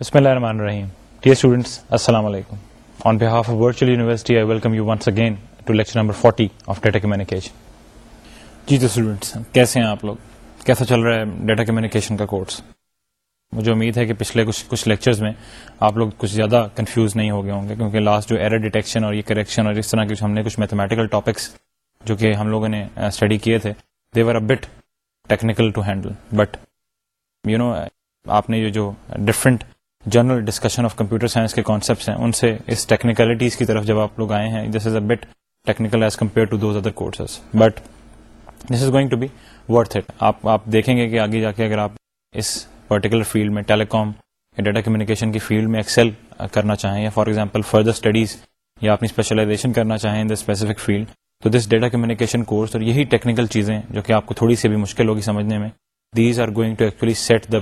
بسم اللہ الرحمن الرحیم ڈیئر اسٹوڈنٹس السلام علیکم on behalf of virtual university I welcome you once again to lecture number 40 of data communication جی تو اسٹوڈنٹس کیسے ہیں آپ لوگ کیسا چل رہا ہے ڈیٹا کمیونیکیشن کا کورس مجھے امید ہے کہ پچھلے کچھ کچھ لیکچرز میں آپ لوگ کچھ زیادہ کنفیوز نہیں ہو گئے ہوں گے کیونکہ لاسٹ جو ایرر ڈیٹیکشن اور یہ کریکشن اور اس طرح کے ہم نے کچھ میتھمیٹیکل ٹاپکس جو کہ ہم لوگوں نے اسٹڈی کیے تھے they were a bit technical to handle but you know آپ نے یہ جو different general discussion of computer science کے کانسیپٹس ہیں ان سے اس ٹیکنیکلٹیز کی طرف جب آپ لوگ آئے ہیں this is a bit technical as compare to those other courses but this is going to be worth it آپ آپ دیکھیں گے کہ آگے جا کے اگر آپ اس پرٹیکولر فیلڈ میں ٹیلی کام یا ڈیٹا کمیونیکیشن کی فیلڈ میں ایکسل کرنا چاہیں یا فار ایگزامپل فردر اسٹڈیز یا اپنی اسپیشلائزیشن کرنا چاہیں ان دا اسپیسیفک فیلڈ تو دس ڈیٹا کمیونیکیشن کورس اور یہی ٹیکنیکل چیزیں جو کہ آپ کو تھوڑی سی بھی مشکل ہوگی سمجھنے میں these are going to actually set the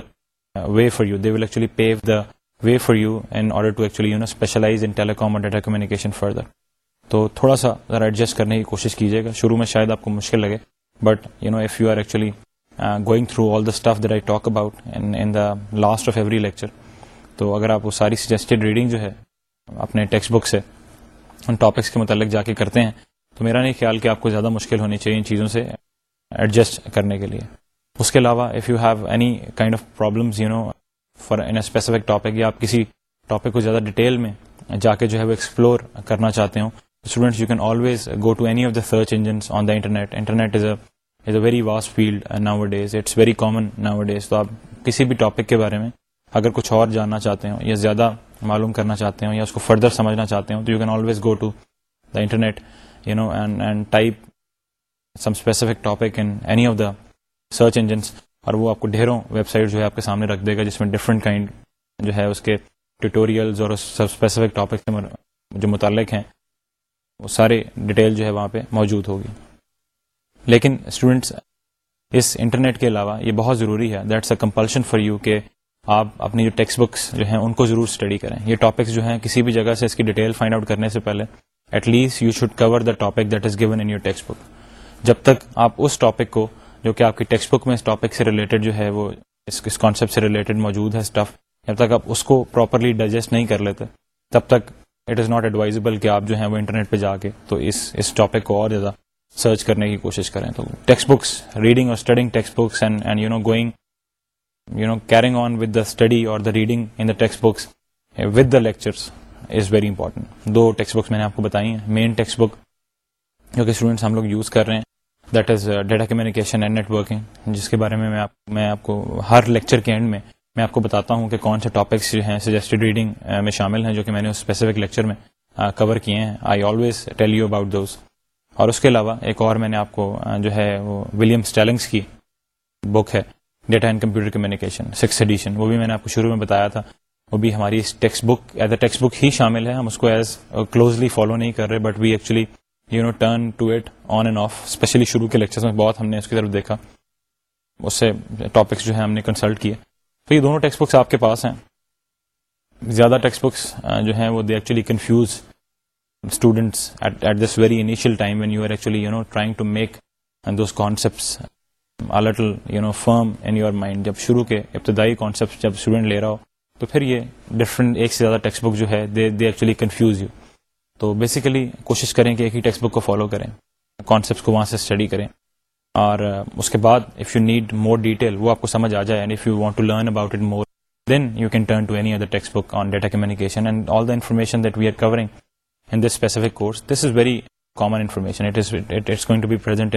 way for you they will actually pave the way for you and order to actually specialize in telecom اور ڈیٹا کمیونیکیشن فردر تو تھوڑا سا ذرا ایڈجسٹ کرنے کی کوشش کیجیے گا شروع میں شاید آپ کو مشکل لگے but you know if you are actually going through all the stuff I talk about in the last of every lecture تو اگر آپ وہ ساری سجیسٹڈ ریڈنگ جو ہے اپنے ٹیکسٹ بک سے ان ٹاپکس کے متعلق جا کے کرتے ہیں تو میرا نہیں خیال کہ آپ کو زیادہ مشکل ہونی چاہیے ان چیزوں سے ایڈجسٹ کرنے کے لیے اس کے علاوہ if you have any kind of you know for an specific topic یا آپ کسی ٹاپک کو زیادہ ڈیٹیل میں جا کے جو ہے وہ ایکسپلور کرنا چاہتے ہوں students you can always go to any of the search engines on the internet internet is a very vast field nowadays it's very common nowadays تو آپ کسی بھی ٹاپک کے بارے میں اگر کچھ اور جاننا چاہتے ہوں یا زیادہ معلوم کرنا چاہتے ہوں یا اس کو فردر سمجھنا چاہتے ہوں تو you can always go to the internet you know and and type some specific topic in any of the search engines اور وہ آپ کو ڈھیروں ویب سائٹ جو ہے آپ کے سامنے رکھ دے گا جس میں ڈفرنٹ کائنڈ جو ہے اس کے ٹیوٹوریلز اور اسپیسیفک جو متعلق ہیں وہ سارے ڈیٹیل جو ہے وہاں پہ موجود ہوگی لیکن اسٹوڈنٹس اس انٹرنیٹ کے علاوہ یہ بہت ضروری ہے that's a compulsion for you کہ آپ اپنی جو ٹیکسٹ بکس جو ہیں ان کو ضرور اسٹڈی کریں یہ ٹاپکس جو ہیں کسی بھی جگہ سے اس کی ڈیٹیل فائنڈ آؤٹ کرنے سے پہلے at least you should cover the topic that is given in your text book جب تک آپ اس ٹاپک کو جو کہ آپ کی ٹیکسٹ بک میں اس ٹاپک سے ریلیٹڈ جو ہے وہ اس کانسیپٹ سے ریلیٹڈ موجود ہے اسٹف جب تک آپ اس کو پراپرلی ڈائجسٹ نہیں کر لیتے تب تک اٹ از ناٹ ایڈوائزبل کہ آپ جو ہیں وہ انٹرنیٹ پہ جا کے تو اس اس ٹاپک کو اور زیادہ سرچ کرنے کی کوشش کریں تو ٹیکسٹ بکس ریڈنگ اور studying text books and and you you know know going carrying on with the study اور the reading in the text books with the lectures is very important دو text books میں نے آپ کو بتائی ہیں مین text book جو کہ اسٹوڈینٹس ہم لوگ یوز کر رہے ہیں that is data communication and networking جس کے بارے میں میں آپ کو ہر لیکچر کے اینڈ میں میں آپ کو بتاتا ہوں کہ کون سے ٹاپکس جو ہیں سجیسٹڈ ریڈنگ uh, میں شامل ہیں جو کہ میں نے اسپیسیفک لیکچر میں کور uh, کیے ہیں I always tell you about those اور اس کے علاوہ ایک اور میں نے آپ کو uh, جو ہے وہ ولیم اسٹیلنگس کی بک ہے data and computer communication six edition وہ بھی میں نے آپ کو شروع میں بتایا تھا وہ بھی ہماری text book as a text book ہی شامل ہے ہم اس کو ایز کلوزلی فالو نہیں کر رہے but we actually you know turn to it on and off especially شروع کے لیکچر میں بہت ہم نے اس کی طرف دیکھا اس سے ٹاپکس جو ہے ہم نے کنسلٹ کیے تو یہ دونوں ٹیکسٹ بکس آپ کے پاس ہیں زیادہ ٹیکسٹ بکس جو ہیں وہ they actually confuse students at this very initial time when you you are actually know trying to make those concepts you know firm in your mind جب شروع کے ابتدائی کانسیپٹ جب اسٹوڈنٹ لے رہا ہو تو پھر یہ ڈفرنٹ ایک سے زیادہ ٹیکسٹ بک جو ہے دے ایکچولی کنفیوز یو تو بیسیکلی کوشش کریں کہ ایک ہی ٹیکسٹ بک کو فالو کریں کانسیپٹس کو وہاں سے اسٹڈی کریں اور اس کے بعد if you need more detail وہ آپ کو سمجھ آ جائے and if you want to learn about it more then you can turn to any other text book on data communication and all the information that we are covering in this specific course this is very common information going to be present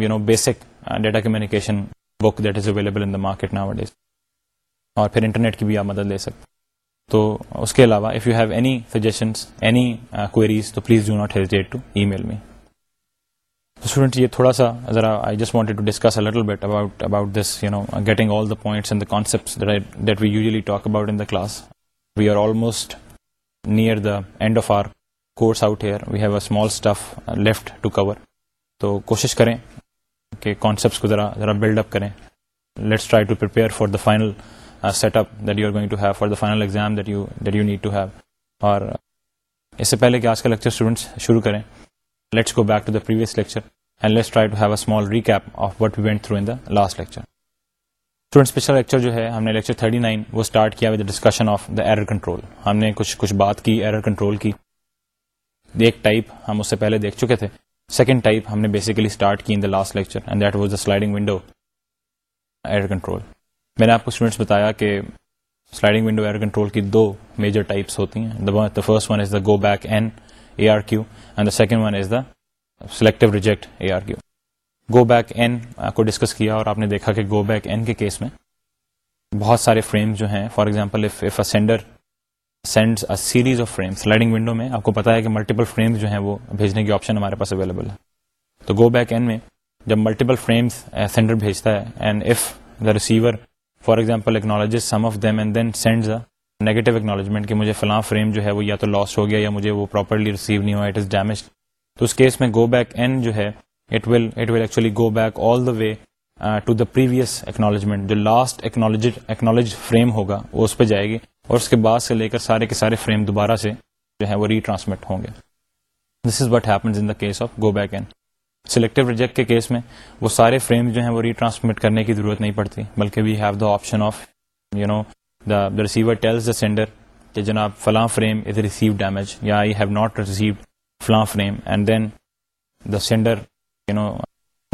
you know basic data communication book that is available in the market اور پھر internet کی بھی آپ مدد لے سکتے ہیں تو اس کے علاوہ if you have any suggestions any queries تو please do not hesitate to email me student یہ تھوڑا سا ذرا I just wanted to discuss a little bit about about this you know getting all the points and the concepts that we usually talk about in the class we are almost near the end of our course out here we have a small stuff left to cover تو کوشش کریں کہ concepts کو ذرا ذرا build up کریں let's try to prepare for the final set up that you are going to have for the final exam that you that you need to have اور اس سے پہلے کہ آج کا لیکچر اسٹوڈنٹس شروع کریں let's go back to the previous lecture and let's try to have a small recap of what we went through in the last lecture student special lecture جو ہے ہم نے لیکچر 39 وہ اسٹارٹ کیا with discussion of the error control ہم نے کچھ کچھ بات کی ایرر کنٹرول کی ایک ٹائپ ہم اس سے پہلے دیکھ چکے تھے سیکنڈ ٹائپ ہم نے بیسیکلی اسٹارٹ کی in the last lecture and that was the sliding window error control میں نے آپ کو اسٹوڈینٹس بتایا کہ سلائڈنگ ونڈو ایئر کنٹرول کی دو میجر ٹائپس ہوتی ہیں first one is the the go back N A R Q and second one is the selective reject A R Q go back N کو discuss کیا اور آپ نے دیکھا کہ گو بیک این کے کیس میں بہت سارے فریمز جو ہیں for example sender sends of frame sliding window میں آپ کو پتا ہے کہ ملٹیپل فریمز جو ہیں وہ بھیجنے کی آپشن ہمارے پاس اویلیبل ہے تو گو بیک این میں جب ملٹیپل فریمس سینڈر بھیجتا ہے and the receiver for example example some of them and then sends negative acknowledgement کہ مجھے فلاں فریم جو ہے وہ یا تو لاس ہو گیا یا مجھے وہ پراپرلی ریسیو نہیں ہوا اٹ از ڈیمیج تو اس کیس میں گو بیک این جو ہے it it will will actually go back all the way to the previous acknowledgement جو لاسٹ اکنالج فریم ہوگا وہ اس پہ جائے گی اور اس کے بعد سے لے کر سارے کے سارے فریم دوبارہ سے جو ہے وہ ریٹرانسمٹ ہوں گے this is what happens in the case of go back and selective reject کے کیس میں وہ سارے فریم جو ہیں وہ ریٹرانسمٹ کرنے کی ضرورت نہیں پڑتی بلکہ we have the option of you know the the receiver tells the sender کہ جناب فلاں فریم از ریسیو ڈیمیج یا آئی ہیو ناٹ ریسیوڈ فلاں frame and then the sender you know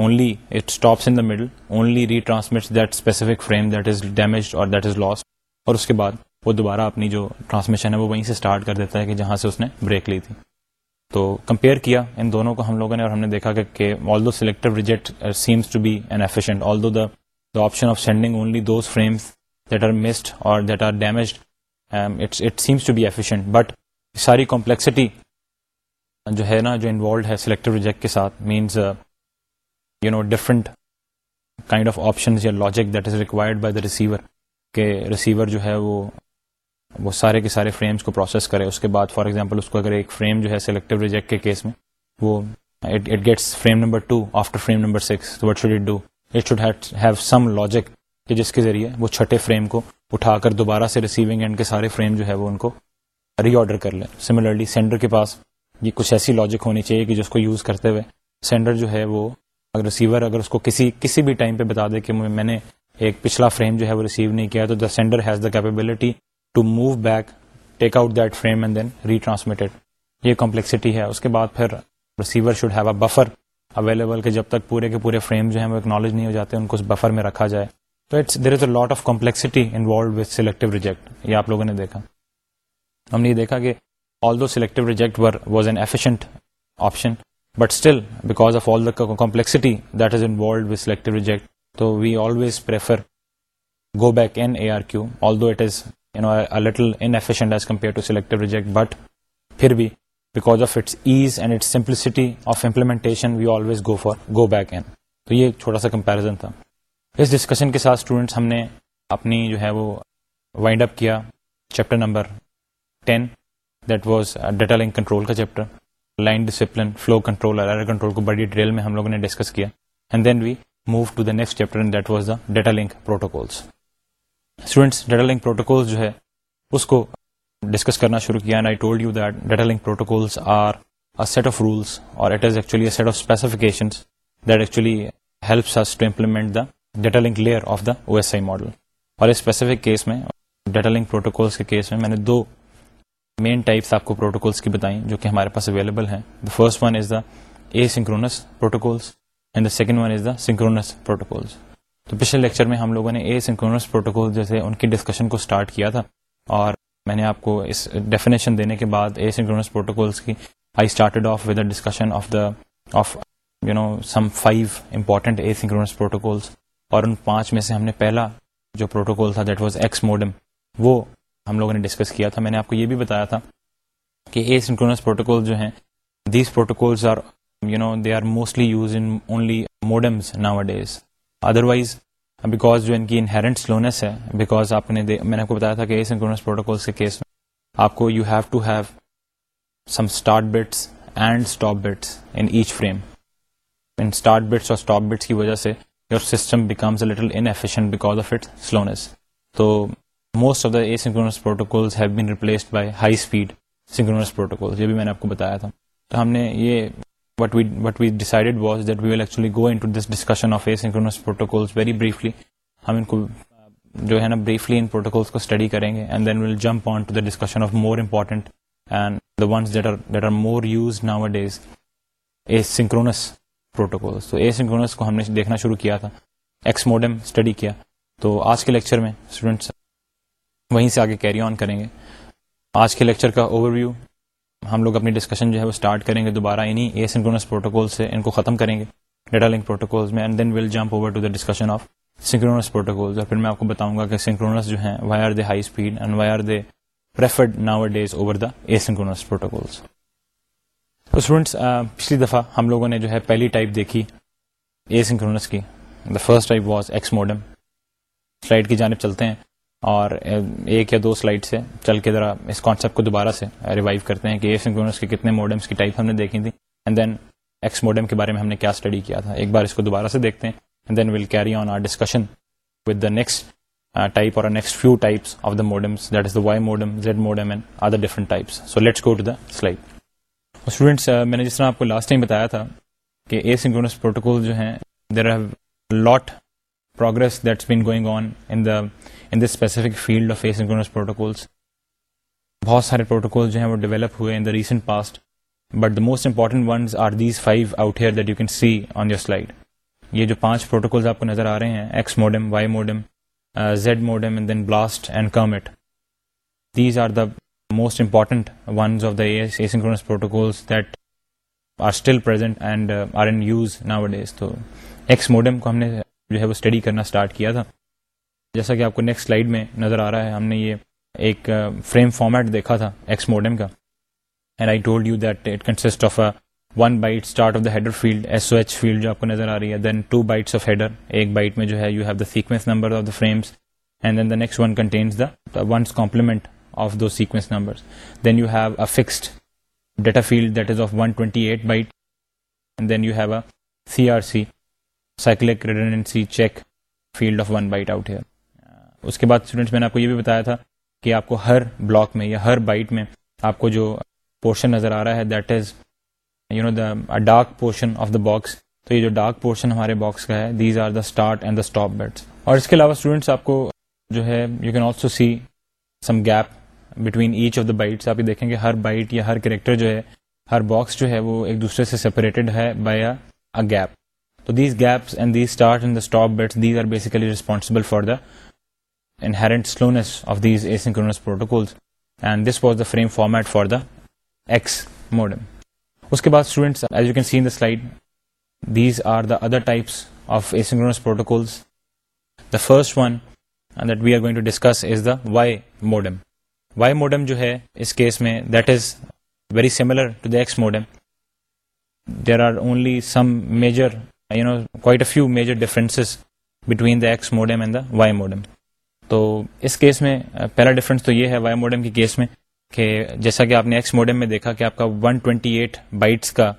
only it stops in the middle only retransmit that specific frame that is damage اور that is lost اور اس کے بعد وہ دوبارہ اپنی جو ٹرانسمیشن ہے وہ وہیں سے اسٹارٹ کر دیتا ہے کہ جہاں سے اس نے بریک لی تھی تو کمپیئر کیا ان دونوں کو ہم لوگوں نے اور ہم نے دیکھا کہ although selective reject seems to be an efficient although the option of sending only those frames that are missed اور that are damaged it seems to be efficient but ساری کمپلیکسٹی جو ہے نا جو involved ہے selective reject کے ساتھ means you know different kind of option یا logic that is required by the receiver کہ ریسیور جو ہے وہ وہ سارے کے سارے فریمز کو پروسیس کرے اس کے بعد فار ایگزامپل اس کو اگر ایک فریم جو ہے سلیکٹو ریجیکٹ کے کیس میں وہ it gets frame number two after frame number six what should it do it should have some logic کہ جس کے ذریعے وہ چھٹے فریم کو اٹھا کر دوبارہ سے ریسیونگ اینڈ کے سارے فریم جو ہے وہ ان کو ری آڈر کر لیں سملرلی سینڈر کے پاس یہ کچھ ایسی لاجک ہونی چاہیے کہ جس کو یوز کرتے ہوئے سینڈر جو ہے وہ اگر ریسیور اگر اس کو کسی کسی بھی ٹائم پہ بتا دے کہ میں نے ایک پچھلا فریم جو ہے وہ ریسیو نہیں کیا تو the sender has the capability to move back take out that frame and then retransmitted یہ کمپلیکسٹی ہے اس کے بعد پھر receiver should have a buffer available کہ جب تک پورے کے پورے فریم جو ہیں وہ اکنالج نہیں ہو جاتے ان کو اس بفر میں رکھا جائے تو it's there is a lot of complexity involved with selective reject یہ آپ لوگوں نے دیکھا ہم نے یہ دیکھا کہ although selective reject were was an efficient option but still because of all the complexity that is involved with selective reject تو we always prefer go back N A R Q although it is reject but پھر بھی اس discussion کے ساتھ ہم نے اپنی جو ہے اسٹوڈینٹس ڈیٹا لنک پروٹوکول جو ہے اس کو ڈسکس کرنا شروع کیا and I told you that data link protocols are set of rules اور it is actually a set of specification that actually helps us to implement the data link layer of the O S I model اور specific case میں data link protocols کے case میں میں نے دو main types آپ کو protocols کی بتائیں جو کہ ہمارے پاس اویلیبل ہیں the first one is the a synchronous protocols and the second one is the synchronous protocols تو پچھلے لیکچر میں ہم لوگوں نے اے سنکرونس پروٹوکول جیسے ان کی ڈسکشن کو اسٹارٹ کیا تھا اور میں نے آپ کو اس ڈیفینیشن دینے کے بعد اے سنکرونس پروٹوکولس کی I of of of with discussion the you know some five important a synchronous protocols اور ان پانچ میں سے ہم نے پہلا جو پروٹوکول تھا دیٹ واز ایکس موڈم وہ ہم لوگوں نے ڈسکس کیا تھا میں نے آپ کو یہ بھی بتایا تھا کہ اے سنکرونس پروٹوکول جو ہیں these are are you know they mostly use in only modems nowadays otherwise because جو ان کی انہیرنٹ سلونیس ہے بیکاز آپ نے میں نے آپ کو بتایا تھا کہ اس انکرونس پروٹوکول کے کیس میں آپ کو you have to have some start bits and stop bits in each frame in start bits اور اسٹاپ بٹس کی وجہ سے your system becomes a little inefficient because of its slowness تو most of the a synchronous protocols have been replaced by high speed synchronous protocol یہ بھی میں نے آپ کو بتایا تھا تو ہم نے یہ what what we we we decided was that will actually go into this discussion of asynchronous protocols very briefly ہم ان کو جو ہے نا بریفلی ان پروٹوکولس کو اسٹڈی کریں گے and and then will jump on to the the discussion of more more important ones that are use days a a synchronous synchronous تو کو ہم نے دیکھنا شروع کیا تھا ایکس موڈم اسٹڈی کیا تو آج کے لیکچر میں اسٹوڈنٹس وہیں سے آگے کیری آن کریں گے آج کے لیکچر کا اوور ویو ہم لوگ اپنی ڈسکشن جو ہے وہ اسٹارٹ کریں گے دوبارہ انہیں اے سنکرونس پروٹوکول سے ان کو ختم کریں گے ڈیٹا لنک پروٹوکول میں and then will jump over to the discussion of synchronous اور پھر میں آپ کو بتاؤں گا کہ سنکرونس جو ہیں why are they high speed and why are they preferred nowadays over the a synchronous protocol تو اسٹوڈنٹس پچھلی دفعہ ہم لوگوں نے جو ہے پہلی ٹائپ دیکھی اے سنکرونس کی the first type was x modem slide کی جانب چلتے ہیں اور ایک یا دو سلائڈ سے چل کے ذرا اس کانسیپٹ کو دوبارہ سے ریوائو کرتے ہیں کہ کے کتنے موڈمس کی ٹائپ ہم نے دیکھی تھی اینڈ دین ایکس موڈم کے بارے میں ہم نے کیا اسٹڈی کیا تھا ایک بار اس کو دوبارہ سے دیکھتے ہیں then will carry on our discussion with the next type اور next few types of the modems that is the Y modem Z modem and other different types so let's go to the slide students میں نے جس طرح آپ کو last time بتایا تھا کہ اے سنکرونس پروٹوکول جو ہیں there have lot progress that's been going on in the in this specific field of asynchronous protocols بہت سارے پروٹوکول جو ہیں وہ ڈیولپ ہوئے in the recent past but the most important ones are these five out here that you can see on your slide یہ جو پانچ protocols آپ کو نظر آ رہے ہیں X modem Y modem Z modem and then blast and Kermit these are the most important ones of the asynchronous protocols that are still present and are in use nowadays تو X modem کو ہم نے جو ہے وہ study کرنا start کیا تھا جیسا کہ آپ کو نیکسٹ سلائیڈ میں نظر آ رہا ہے ہم نے یہ ایک فریم فارمیٹ دیکھا تھا ایکس موڈم کا and I told you that it consist of one byte start of the header field S O H field جو آپ کو نظر آ رہی ہے then two bytes of header ایک بائٹ میں جو ہے you have the sequence number of the frames and then the next one contains the one's complement of the sequence number then you have a fixed data field that is of one twenty eight byte and then you have a C R C cyclic redundancy check field of one byte out here اس کے بعد students میں نے آپ کو یہ بھی بتایا تھا کہ آپ کو ہر بلاک میں یا ہر بائٹ میں آپ کو جو پورشن نظر آ رہا ہے that is you know the dark portion of the box تو یہ جو ڈارک پورشن ہمارے باکس کا ہے these are the start and the stop bits اور اس کے علاوہ اسٹوڈینٹس آپ کو جو ہے you can also see some gap between each of the bytes آپ یہ دیکھیں گے ہر بائٹ یا ہر کریکٹر جو ہے ہر باکس جو ہے وہ ایک دوسرے سے سپریٹڈ ہے بائی اے گیپ تو these gaps and these start and the stop bits these are basically responsible for the inherent slowness of these asynchronous was the frame format for the modem اس کے بعد these are the asynchronous protocols the first one we are discuss is the Y modem Y modem جو ہے اس case میں that is very similar X modem there are only some میجروائٹر difference between Das modem and the Y modem تو اس case میں پہلا difference تو یہ ہے وائی موڈم کے کیس میں کہ جیسا کہ آپ نے ایکس موڈم میں دیکھا کہ آپ کا ون ٹوینٹی ایٹ بائٹس کا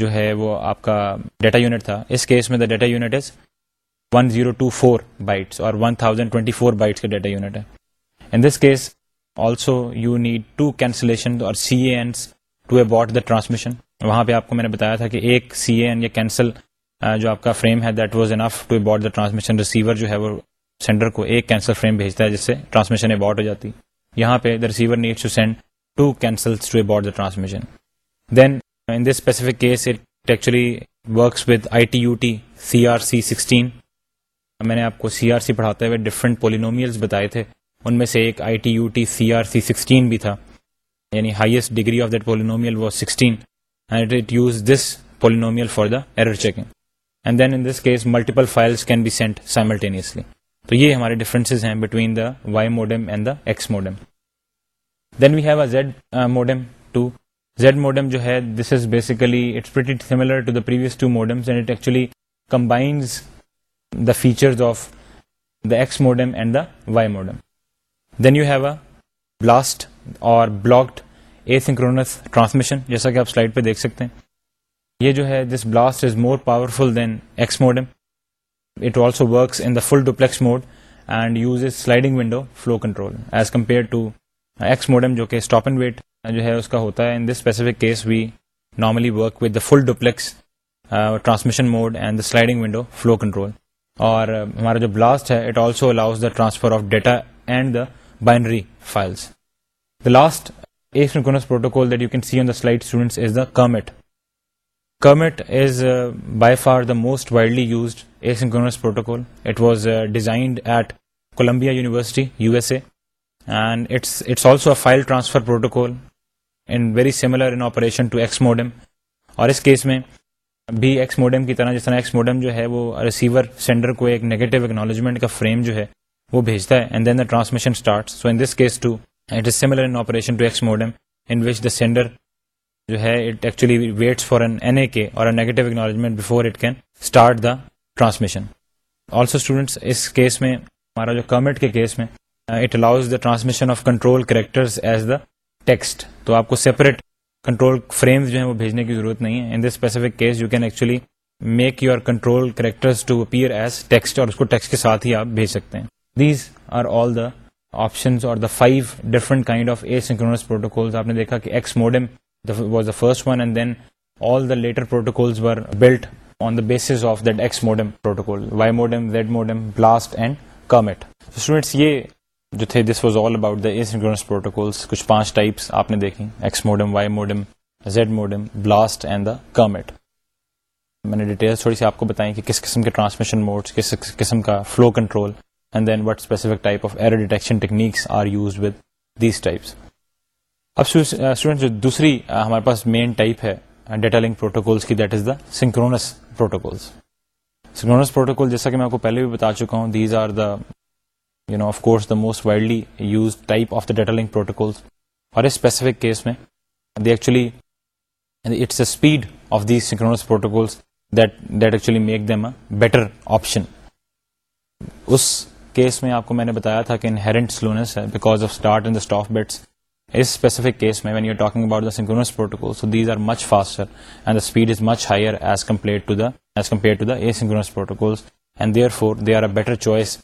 جو ہے وہ آپ کا ڈیٹا یونٹ تھا اس کیس میں the data zero two four bytes اور بائٹس کا ڈیٹا یونٹ ہے in this case also you need to cancellation اور C a about the transmission وہاں پہ آپ کو میں نے بتایا تھا کہ ایک سی اے یا کینسل جو آپ کا فریم ہے that was enough to the transmission receiver جو ہے وہ سینڈر کو ایک کینسل فریم بھیجتا ہے جس سے ٹرانسمیشن اباؤٹ ہو جاتی یہاں پہ the receiver needs to send to cancel to about the transmission then in this specific case it actually works with I T U T C R C sixteen میں نے آپ کو سی آر سی پڑھاتے ہوئے ڈفرنٹ پولینومیلس بتائے تھے ان میں سے ایک I T U T C R C sixteen بھی تھا یعنی highest degree of that polynomial was sixteen and it uses this polynomial for the error checking and then in this case multiple files can be sent simultaneously تو یہ ہمارے differences ہیں between the Y modem and the X modem then we have a Z modem to Z modem جو ہے this is basically it's similar previous to modems and it actually combines the features of the X modem and the Y modem then you have a blast اور blocked asynchronous transmission جیسا کہ آپ slide پہ دیکھ سکتے ہیں یہ جو ہے this blast is more powerful than X modem it also works in the full duplex mode and uses is sliding flow control as compare to X modem جو کہ اسٹاپنگ ویٹ جو ہے اس کا ہوتا ہے full duplex transmission mode and the sliding اور ہمارا جو بلاسٹ ہے it also allows the transfer of data and داڈری file protocol see on داڈنٹ is that Kermit is uh, by far the most widely used asynchronous protocol. It was uh, designed at Columbia University, USA, and it's it's also a file transfer protocol and very similar in operation to X modem. اور اس case میں بھی x modem کی طرح جس طرح X modem جو ہے وہ ریسیور سینڈر کو ایک نیگیٹو اکنالجمنٹ کا فریم جو ہے وہ بھیجتا ہے and then the transmission start so in this case too it is similar in operation to X modem in which the sender جو ہے it actually waits for an N A K اور negative acknowledgement before it can start the transmission also students اس case میں ہمارا جو Kermit کے case میں it allows the transmission of control characters as the text تو آپ کو سیپریٹ کنٹرول فریمز جو ہیں وہ بھیجنے کی ضرورت نہیں ہے in this specific case you can actually make your control characters to appear as text اور اس کو ٹیکسٹ کے ساتھ ہی آپ بھیج سکتے ہیں these are all the options اور the five different kind of asynchronous protocols آپ نے دیکھا کہ X modem was the first one and then all protocol Y and Kermit students یہ جو تھے پانچ ٹائپس آپ نے دیکھیں بلاسٹ اینڈ کمٹ میں نے ڈیٹیل تھوڑی سی آپ کو بتائیں کہ کس قسم کے ٹرانسمیشن موڈ کس قسم کا flow control and then what specific type of error detection techniques are use with these types اب اسٹوڈینٹ جو دوسری ہمارے پاس مین ٹائپ ہے ڈیٹا لنک پروٹوکولس کی that is the synchronous protocols synchronous protocol جیسا کہ میں آپ کو پہلے بھی بتا چکا ہوں these are the you know of course the most widely use type of the data link protocols اس اسپیسیفک کیس میں actually it's a speed of synchronous protocols that that actually make them a better option اس case میں آپ کو میں نے بتایا تھا کہ انہیرنٹ سلونیس ہے because of start and the stop bits اس اسپیسیفک کیس میں when you talking about the synchronous protocol so these are much faster and the speed is much higher as compare to the as compare to the a synchronous protocols and therefore they are a better choice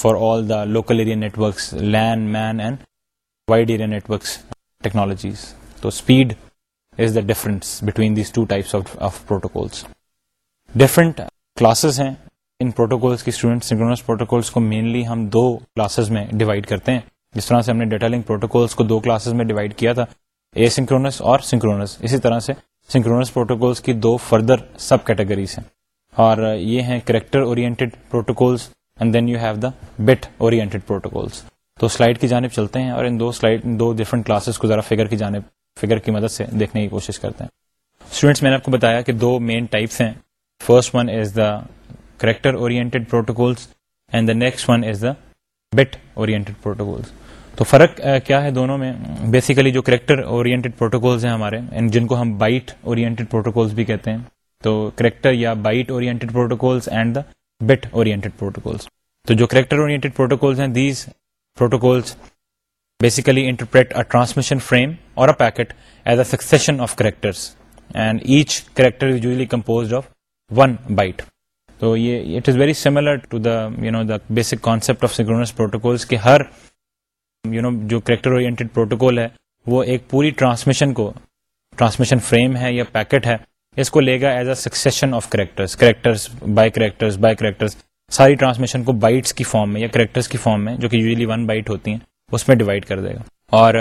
for all the local area networks LAN MAN and wide area networks technologies تو speed is the difference between these two types of protocols different classes ہیں ان protocols کی student synchronous protocols کو mainly ہم دو classes میں divide کرتے ہیں جس طرح سے ہم نے ڈیٹا لنک پروٹوکولس کو دو کلاسز میں ڈیوائڈ کیا تھا اے سنکرونس اور سنکرونس سنکرونس اسی طرح سے پروٹوکولس کی دو فردر سب کیٹیگریز ہیں اور یہ ہیں character oriented protocols and then you have the bit oriented protocols تو سلائڈ کی جانب چلتے ہیں اور ان دو دو سلائڈ ڈفرنٹ کلاسز کو ذرا فگر کی جانب فگر کی مدد سے دیکھنے کی کوشش کرتے ہیں اسٹوڈینٹس میں نے آپ کو بتایا کہ دو مین ٹائپس ہیں first one is the character oriented protocols and the next one is the bit protocols تو فرق کیا ہے دونوں میں بیسیکلی جو کریکٹر اورینٹڈ پروٹوکولز ہیں ہمارے جن کو ہم بائٹ اورینٹڈ پروٹوکولز بھی کہتے ہیں تو کریکٹر یا byte oriented protocols and the bit oriented protocols تو جو کریکٹر اورینٹڈ پروٹوکولز ہیں these protocols basically interpret a transmission frame اور a packet as a succession of characters and each character usually composed of one byte تو یہ it is very similar to the you know the basic concept of synchronous protocols کے ہر you know جو character oriented protocol ہے وہ ایک پوری transmission کو ٹرانسمیشن فریم ہے یا پیکٹ ہے اس کو لے گا as a succession of characters characters characters by by characters ساری ٹرانسمیشن کو بائٹس کی فارم میں یا کریکٹرس کی فارم میں جو کہ یوزلی ون بائٹ ہوتی ہیں اس میں ڈیوائڈ کر دے گا اور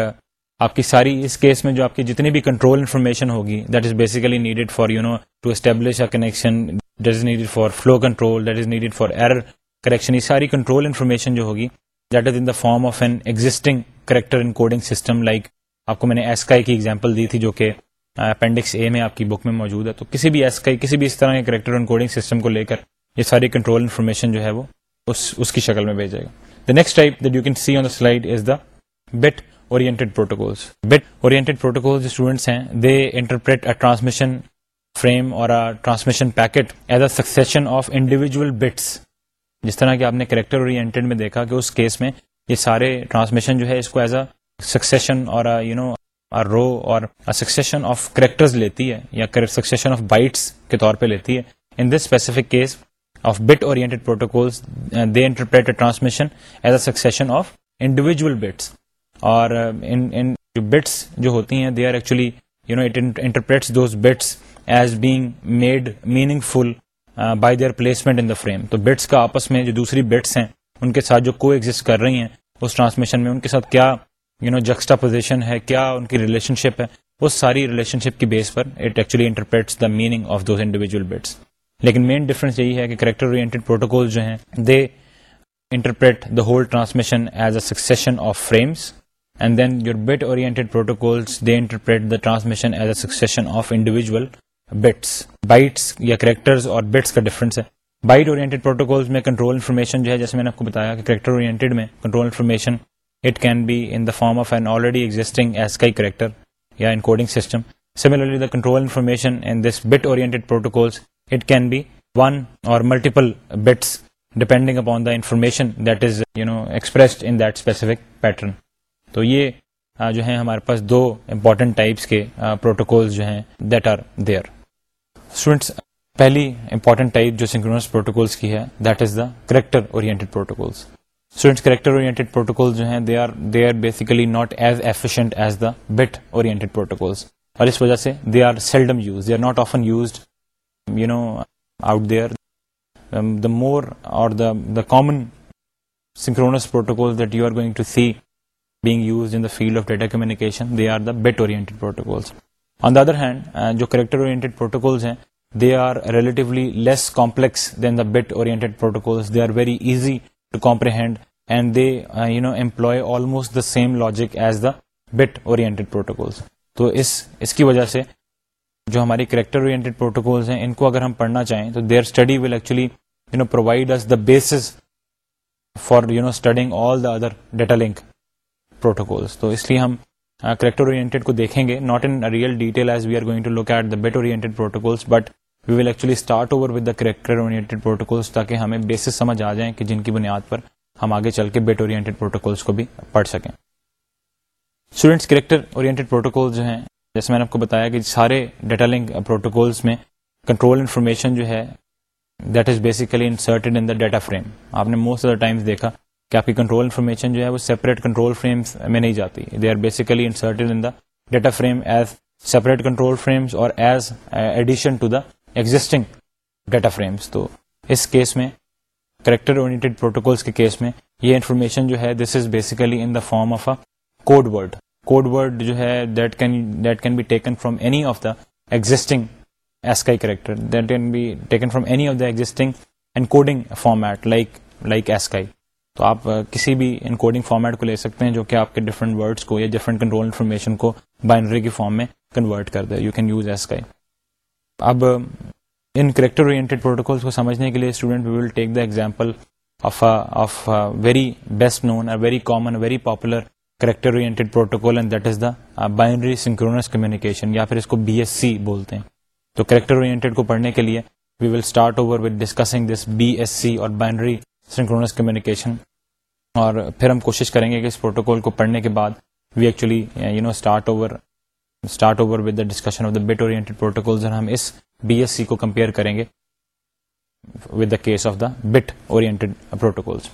آپ کی ساری اس کیس میں جو آپ کی جتنی بھی کنٹرول انفارمیشن ہوگی that is basically needed for you know to establish a connection that is needed for flow control that is needed for error correction یہ ساری کنٹرول انفارمیشن جو ہوگی that is in the form of an existing character encoding system like آپ کو میں نے S کا ایک ایگزامپل دی تھی جو کہ اپینڈکس اے میں آپ کی بک میں موجود ہے تو کسی بھی ایس کا کسی بھی اس طرح کے کریکٹر ان کوڈنگ سسٹم کو لے کر یہ ساری کنٹرول انفارمیشن جو ہے وہ اس, اس کی شکل میں بھیجے گا the next type that you can see on the slide is the bit oriented protocols bit oriented protocol جو اسٹوڈنٹس ہیں they interpret a transmission frame اور transmission packet as a succession of individual bits جس طرح کہ آپ نے character oriented میں دیکھا کہ اس کیس میں یہ سارے ٹرانسمیشن جو ہے اس کو ایز اے سکسیشن اور یو نو رو اور سکسیشن آف کریکٹرز لیتی ہے یا سکسیشن آف بائٹس کے طور پہ لیتی ہے in this specific case of bit oriented protocols they interpret transmission as a succession of individual bits اور بٹس uh, جو ہوتی ہیں they are actually you know it interprets those bits as being made meaningful by their placement in the frame تو bits کا آپس میں جو دوسری بٹس ہیں ان کے ساتھ جو کو ایگزٹ کر رہی ہیں اس ٹرانسمیشن میں ان کے ساتھ کیا یو نو جکسٹا پوزیشن ہے کیا ان کی ریلیشن شپ ہے اس ساری ریلیشن شپ کی بیس پر it actually interprets the meaning of those bits لیکن مین ڈفرنس یہی ہے کہ کریکٹر اورینٹیڈ پروٹوکول جو ہیں they interpret the whole transmission as a succession of frames and then your bit protocols they interpret the transmission as a succession of individual bits bytes یا characters اور bits کا difference ہے byte oriented protocols میں control information جو ہے جیسے میں نے آپ کو بتایا کہ کریکٹر اورینٹیڈ میں control information it can be in the form of an already existing ASCII character یا encoding system similarly the control information in this bit oriented protocols it can be one or multiple bits depending upon the information that is you know expressed in that specific pattern تو یہ جو ہیں ہمارے پاس دو important types کے protocols جو ہیں دیٹ آر دیئر اسٹوڈینٹس پہلی امپورٹنٹ ٹائپ جو سنکرونس پروٹوکولس کی ہے that is the character oriented protocols students character oriented protocol جو ہیں they they are are basically not as as the bit اور اس وجہ سے they are seldom use they are not often used you know out the more or the common synchronous protocol that you are going to see being use in the field of data communication they are bit bit protocols on the other hand جو character oriented protocols ہیں they are less complex than the bit very easy to comprehend and they you know employ same logic as the bit تو اس اس کی وجہ سے جو ہماری کریکٹر اورینٹیڈ پروٹوکولس ہیں ان کو اگر ہم پڑھنا چاہیں تو their study will actually you know provide us the basis for you know studying all the other data link protocols تو اس لیے ہم کریکٹر ہاں، اورینٹیڈ کو دیکھیں گے not in real detail as we are going to look at the bit the character protocols تاکہ ہمیں بیسس سمجھ آ جائیں کہ جن کی بنیاد پر ہم آگے چل کے بیٹ اورینٹیڈ پروٹوکولس کو بھی پڑھ سکیں اسٹوڈینٹس کریکٹر اورینٹیڈ پروٹوکول جو ہیں جیسے میں نے آپ کو بتایا کہ سارے ڈیٹا لنک پروٹوکولس میں کنٹرول انفارمیشن جو ہے that is basically inserted in the data frame آپ نے موسٹ آف دا ٹائمس دیکھا کہ آپ کی کنٹرول انفارمیشن جو ہے وہ سیپریٹ کنٹرول فریمس میں نہیں جاتی they are basically inserted in the data frame as separate control frames or as addition to the existing data frames تو اس کیس میں کریکٹر اوریئنٹیڈ پروٹوکولس کے کیس میں یہ انفارمیشن جو ہے this is basically in the form of a code word code word جو ہے that can that can be taken from any of the existing ASCII character that can be taken from any of the existing encoding format like like ASCII تو آپ کسی بھی encoding format کو لے سکتے ہیں جو کہ آپ کے ڈفرنٹ ورڈس کو یا ڈفرنٹ کنٹرول انفارمیشن کو بائنڈری کی فارم میں کنورٹ کر دے you can use ASCII اب ان کریکٹر اورینٹیڈ پروٹوکولس کو سمجھنے کے لیے student we will take the example of of very best known very common very popular character oriented protocol and that is the binary synchronous communication یا پھر اس کو بی ایس سی بولتے ہیں تو کریکٹر اورینٹیڈ کو پڑھنے کے لیے we will start over discussing this B S C اور بائنڈری سنکرونس کمیونیکیشن اور پھر ہم کوشش کریں گے کہ اس پروٹوکول کو پڑھنے کے بعد we actually you know start over start over with the discussion of the bit oriented protocols اور ہم اس بی ایس سی کو کمپیئر کریں گے with the case of the bit oriented protocols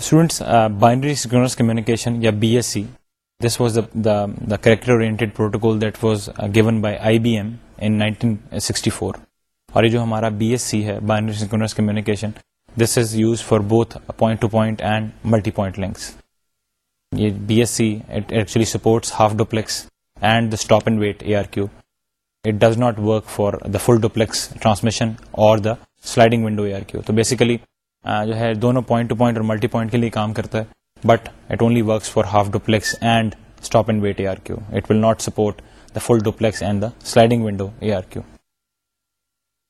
students binary synchronous communication یا B S C this was the the character oriented protocol that was given by I B M in nineteen sixty four اور یہ جو ہمارا B S C ہے binary synchronous communication this is use for both point to point and multi point links یہ B S C actually supports half duplex and the stop and wait A R Q it does not work for the full duplex transmission اور the sliding window A R Q تو basically جو ہے دونوں point to point اور multi point کے لیے کام کرتا ہے but it only works for half duplex and stop and wait A R Q it will not support the full duplex and the sliding window A R Q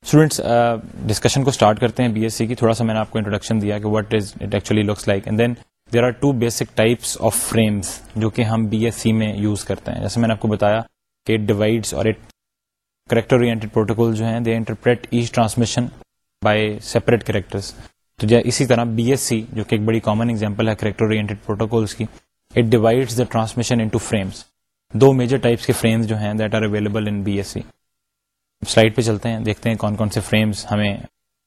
students discussion uh, کو start کرتے ہیں B S C کی تھوڑا سا میں نے آپ کو انٹروڈکشن دیا کہ what is it actually looks like and then there are two basic types of frames جو کہ ہم بی ایس سی میں یوز کرتے ہیں جیسے میں نے آپ کو بتایا کہ ڈیوائڈس اور کریکٹر اورینٹیڈ پروٹوکول جو ہیں they interpret each transmission by characters تو جی اسی طرح بی ایس سی جو کہ ایک بڑی کامن ایگزامپل ہے کریکٹر اورینٹیڈ پروٹوکولس کی اٹ ڈیوائڈس دا ٹرانسمیشن دو میجر ٹائپس کے فریمز جو ہیں that are available in B S C slide پہ چلتے ہیں دیکھتے ہیں کون کون سے فریمز ہمیں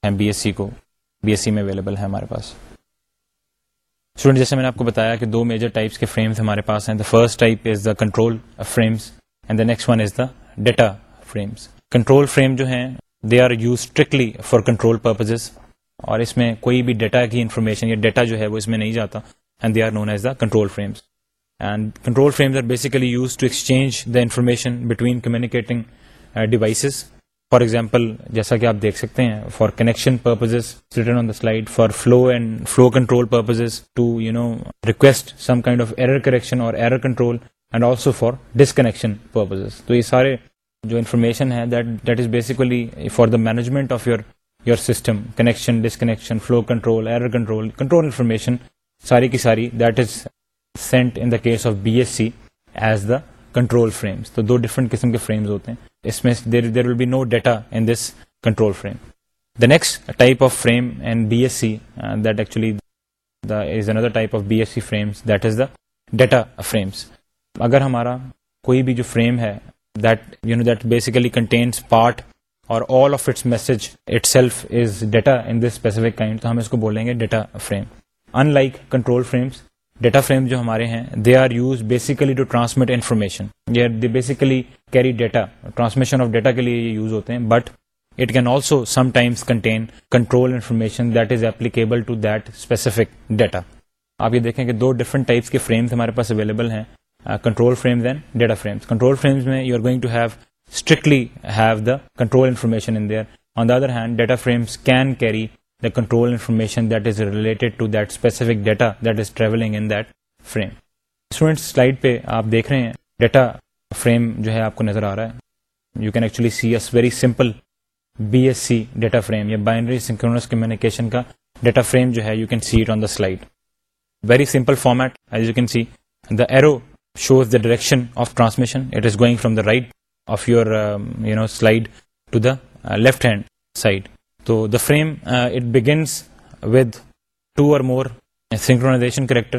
ہیں بی ایس سی کو بی ایس سی میں اویلیبل ہے ہمارے پاس اسٹوڈنٹ جیسے میں نے آپ کو بتایا کہ دو میجر ٹائپس کے فریمز ہمارے پاس ہیں the the first type is control frames and the next one is the data frames control frame جو ہیں they are use strictly for control purposes اور اس میں کوئی بھی ڈیٹا کی انفارمیشن یا ڈیٹا جو ہے وہ اس میں نہیں جاتا and and they are are known as the the control control frames basically use to exchange information between communicating devices for example جیسا کہ آپ دیکھ سکتے ہیں for connection purposes return on the slide for flow and flow control purposes to you know request some kind of error correction اور error control and also for disconnection purposes تو یہ سارے جو انفارمیشن ہے that that is basically for the management of your your system connection disconnection flow control error control control information ساری کی ساری that is sent in the case of B S C as the control frames تو دو different قسم کے frames ہوتے ہیں اس میں there there will be no data in this control frame the next type of frame and B S C that actually is another type of B S C frames that is the data frames اگر ہمارا کوئی بھی جو frame ہے that you know that basically contains part or all of its message itself is data in this specific kind تو ہم اس کو بولیں گے data frame unlike control frames data frame جو ہمارے ہیں they are use basically to transmit information they basically carry data transmission of data کے لیے یہ یوز ہوتے ہیں but it can also sometimes contain control information that is applicable to that specific data آپ یہ دیکھیں کہ دو ڈفرنٹ ٹائپس کے فریمز ہمارے پاس اویلیبل ہیں control frames and data frames control frames میں you are going to have strictly have the control information in there on the other hand data frames can carry control information that is related data that is travelling پہ آپ دیکھ رہے ہیں data frame جو ہے آپ کو نظر آ رہا ہے you can actually see very simple B S C data frame یا بائنری کمیونیکیشن کا ڈیٹا فریم جو ہے you can see it on the slide very simple format you can see the shows the direction of transmission it is going from the right of your to the left hand side تو the frame it begins with two or more thing character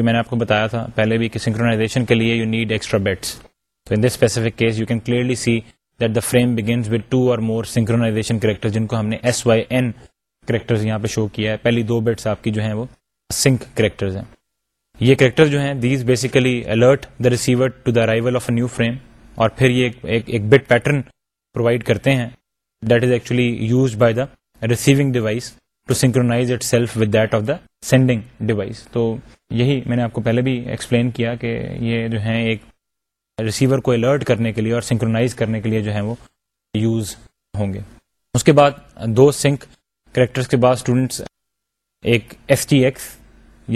میں نے آپ کو بتایا تھا پہلے بھی کہ کے لیے یو نیڈ ایکسٹرا بیٹس تو in this specific case you can clearly see that the frame begins with two or more synchronization character جن کو ہم نے S Y N character show کیا ہے پہلی دو بیٹس آپ کی جو ہیں وہ سنک کریکٹرز ہیں یہ کریکٹر جو ہیں these basically alert the receiver to the arrival of a new frame اور پھر یہ ایک بٹ پیٹرن پرووائڈ کرتے ہیں that is actually use by the receiving device to synchronize itself with that of the sending device تو یہی میں نے آپ کو پہلے بھی ایکسپلین کیا کہ یہ جو ہیں ایک ریسیور کو الرٹ کرنے کے لیے اور سنکرونائز کرنے کے لیے جو ہیں وہ یوز ہوں گے اس کے بعد دو سنک کریکٹرس کے بعد اسٹوڈنٹس ایک ایس ٹی ایکس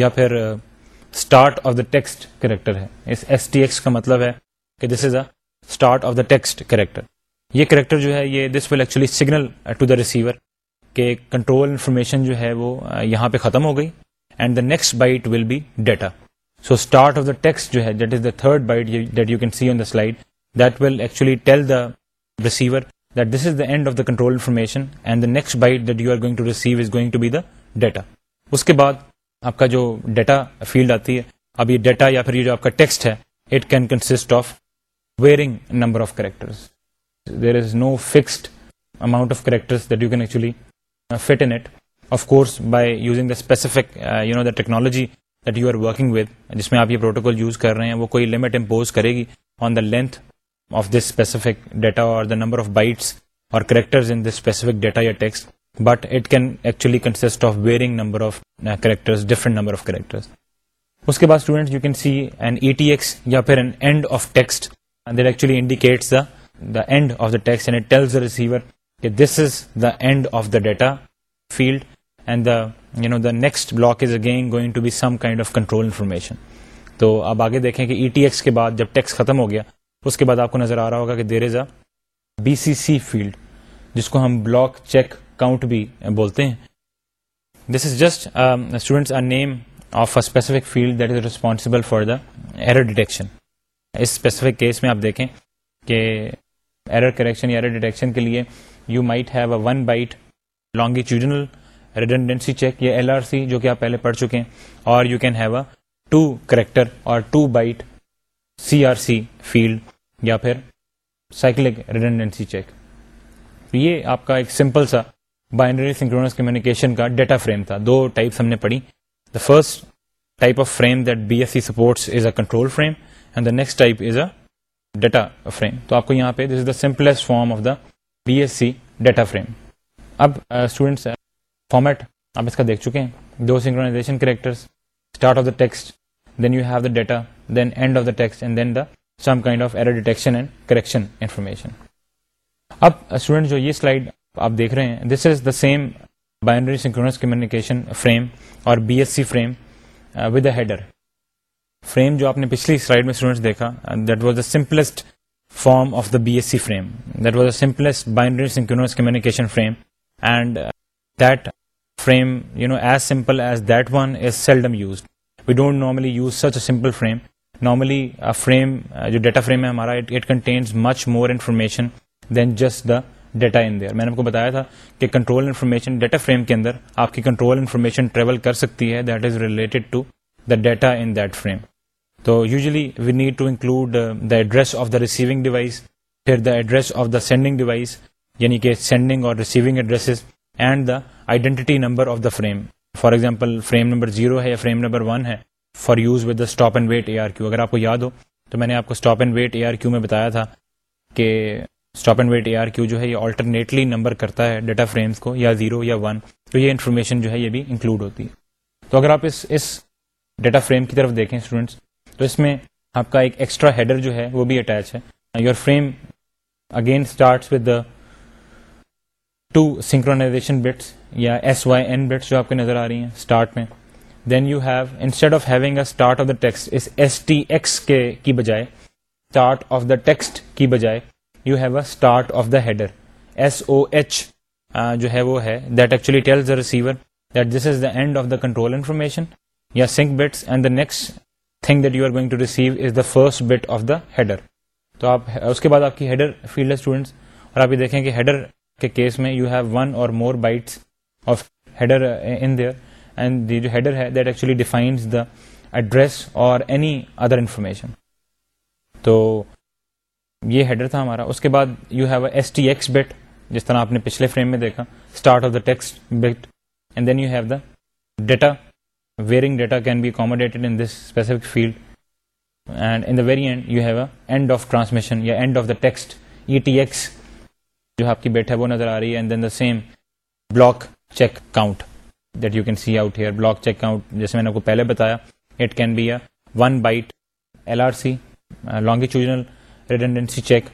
یا پھر start of the text character ہے اس ایس ٹی ایکس کا مطلب ہے کہ this is a start of the text character یہ کریکٹر جو ہے یہ this will actually signal to the receiver کہ کنٹرول انفارمیشن جو ہے وہ uh, یہاں پہ ختم ہو گئی and the next byte will be data so start of the text جو ہے that is the third byte that you can see on the slide that will actually tell the the receiver that this is end of the control information and the the next byte that you are going going to to receive is be data اس کے بعد آپ کا جو data field آتی ہے اب یہ ڈیٹا یا پھر یہ جو آپ کا ٹیکسٹ ہے it can consist of varying number of characters technology uh, uh, آپ یہ کر رہے ہیں وہ کوئی کرے گی specific data number of bytes اور اسپیسیفک ڈیٹا یا text but it consist of varying number of different number of characters اس کے بعد you can see N E T X یا پھر an end of text that actually indicates the end of the the data field end of control ختم ہو گیا اس کے بعد آپ کو نظر آ رہا ہوگا there be C C field جس کو ہم بلاک چیک کاؤنٹ بھی بولتے ہیں this is just students are name of a field that is responsible for the error detection specific case میں آپ دیکھیں کہ ایرر ایرر کریکشن یا ڈیٹیکشن کے لیے you might have a one byte redundancy check یا ایل آر سی جو کہ آپ پہلے پڑھ چکے ہیں اور you can have a two character اور two byte C R C field یا پھر سائیکلک ریڈنڈنسی چیک یہ آپ کا ایک سمپل سا بائنڈری سنکرونس کمیونیکیشن کا ڈیٹا فریم تھا دو ٹائپس ہم نے پڑھی the first type of frame that B S C supports is a control frame and the next type is a data frame تو آپ کو یہاں پہ this is the simplest form of the B S C data frame اب students uh, format uh, آپ اس کا دیکھ چکے ہیں دو synchronization characters start of the text then you have the data then end of the text and then the some kind of error detection and correction information اب student uh, جو یہ سلائڈ آپ دیکھ رہے ہیں this is the same binary synchronous communication frame اور B S C frame with a header frame جو آپ نے پچھلی سلائڈ میں اسٹوڈینٹس دیکھا that was the simplest form of the B S C frame that was the simplest binary synchronous communication frame and that frame you know as simple as that one is seldom used we don't normally use such a simple frame normally frame جو data frame ہے ہمارا it much more information than just the data in there میں نے آپ کو بتایا تھا کہ کنٹرول انفارمیشن ڈیٹا فریم کے اندر آپ کی کنٹرول انفارمیشن ٹریول کر سکتی ہے that is related to the data in that frame تو usually we need to include the address of the receiving device پھر the the address of sending device یعنی کہ سینڈنگ اور receiving and the identity number of the frame for example frame number zero ہے یا frame number one ہے for use with the stop and wait A R Q اگر آپ کو یاد ہو تو میں نے آپ کو stop and wait A R Q میں بتایا تھا کہ stop and wait A R Q جو ہے یہ آلٹرنیٹلی نمبر کرتا ہے ڈیٹا فریمس کو یا زیرو یا ون تو یہ انفارمیشن جو ہے یہ بھی انکلوڈ ہوتی ہے تو اگر آپ اس ڈیٹا فریم کی طرف دیکھیں اسٹوڈینٹس تو اس میں آپ کا ایک ایکسٹرا ہیڈر جو ہے وہ بھی اٹیچ ہے your frame again starts with the two synchronisation bits یا ایس وائی این بٹس جو آپ کو نظر آ رہی ہیں اسٹارٹ میں then you have instead of having a start of the text اس ایس ٹی ایکس کے کی بجائے اسٹارٹ آف دا ٹیکسٹ کی بجائے you have a start of the header S O H جو ہے وہ ہے that actually tells the receiver that this is the end of the control information یا sync bits and the next thing that you are going to receive is the first bit of the header تو آپ اس کے بعد آپ کی header field ہے students اور آپ یہ دیکھیں کہ ہیڈر کے کیس میں you have one or more bytes of header in there and جو ہیڈر ہے that actually defines the address اور اینی ادر انفارمیشن تو یہ ہیڈر تھا ہمارا اس کے بعد you have a S T X bit جس طرح آپ نے پچھلے فریم میں دیکھا start of the text bit and then you have the data varying data can be accommodated in this specific field and in very and you have transmission یا end of the text E T S جو آپ کی bat ہے وہ نظر آ رہی ہے and then the same block check count that you can see out here block check count جیسے میں نے آپ کو پہلے بتایا it can be a one byte L R C check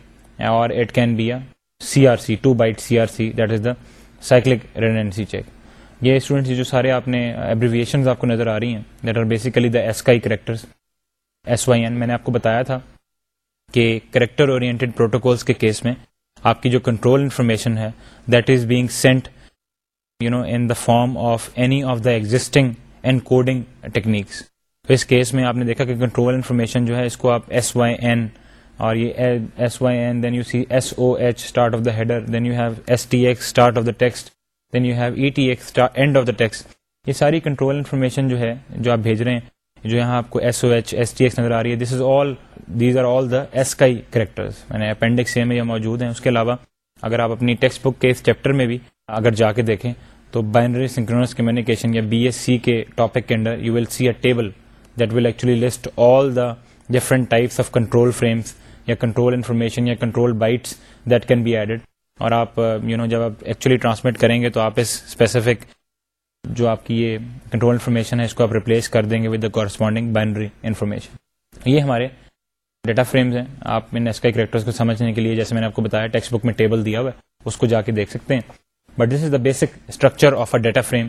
or it can be a C R C two byte C R C that is the cyclic redundancy check یہ students جو سارے آپ نے آپ کو نظر آ رہی ہیں that are basically the S S Y N میں نے آپ کو بتایا تھا کہ کریکٹر اورینٹیڈ پروٹوکولس کے کیس میں آپ کی جو کنٹرول انفارمیشن ہے that is being sent you know in the form of any of the existing coding techniques اس کیس میں آپ نے دیکھا کہ کنٹرول انفارمیشن جو ہے اس کو آپ ایس وائی این اور یہ S S Y N then you see O H start of the header then you have S T X start of the text then you have E T end of the text یہ ساری control information جو ہے جو آپ بھیج رہے ہیں جو یہاں آپ کو S O H S T X نظر آ رہی ہے this is all all these are the S کا کریکٹرز اپینڈکس میں یہ موجود ہیں اس کے علاوہ اگر آپ اپنی ٹیکسٹ بک کے اس چیپٹر میں بھی اگر جا کے دیکھیں تو بائنری سنکرونس کمیونیکیشن یا بی ایس سی کے ٹاپک کے اندر you will will see a table that actually list all the different types of control frames یا کنٹرول انفارمیشن یا control bytes that can be added اور آپ you uh, know جب آپ actually transmit کریں گے تو آپ اسپیسیفک جو آپ کی یہ کنٹرول انفارمیشن ہے اس کو آپ ریپلیس کر دیں گے with the corresponding binary information یہ ہمارے ڈیٹا فریمز ہیں آپ ان ایس کا کریکٹرس کو سمجھنے کے لیے جیسے میں نے آپ کو بتایا ٹیکسٹ بک میں ٹیبل دیا ہوا ہے اس کو جا کے دیکھ سکتے ہیں but this is the basic structure of a data frame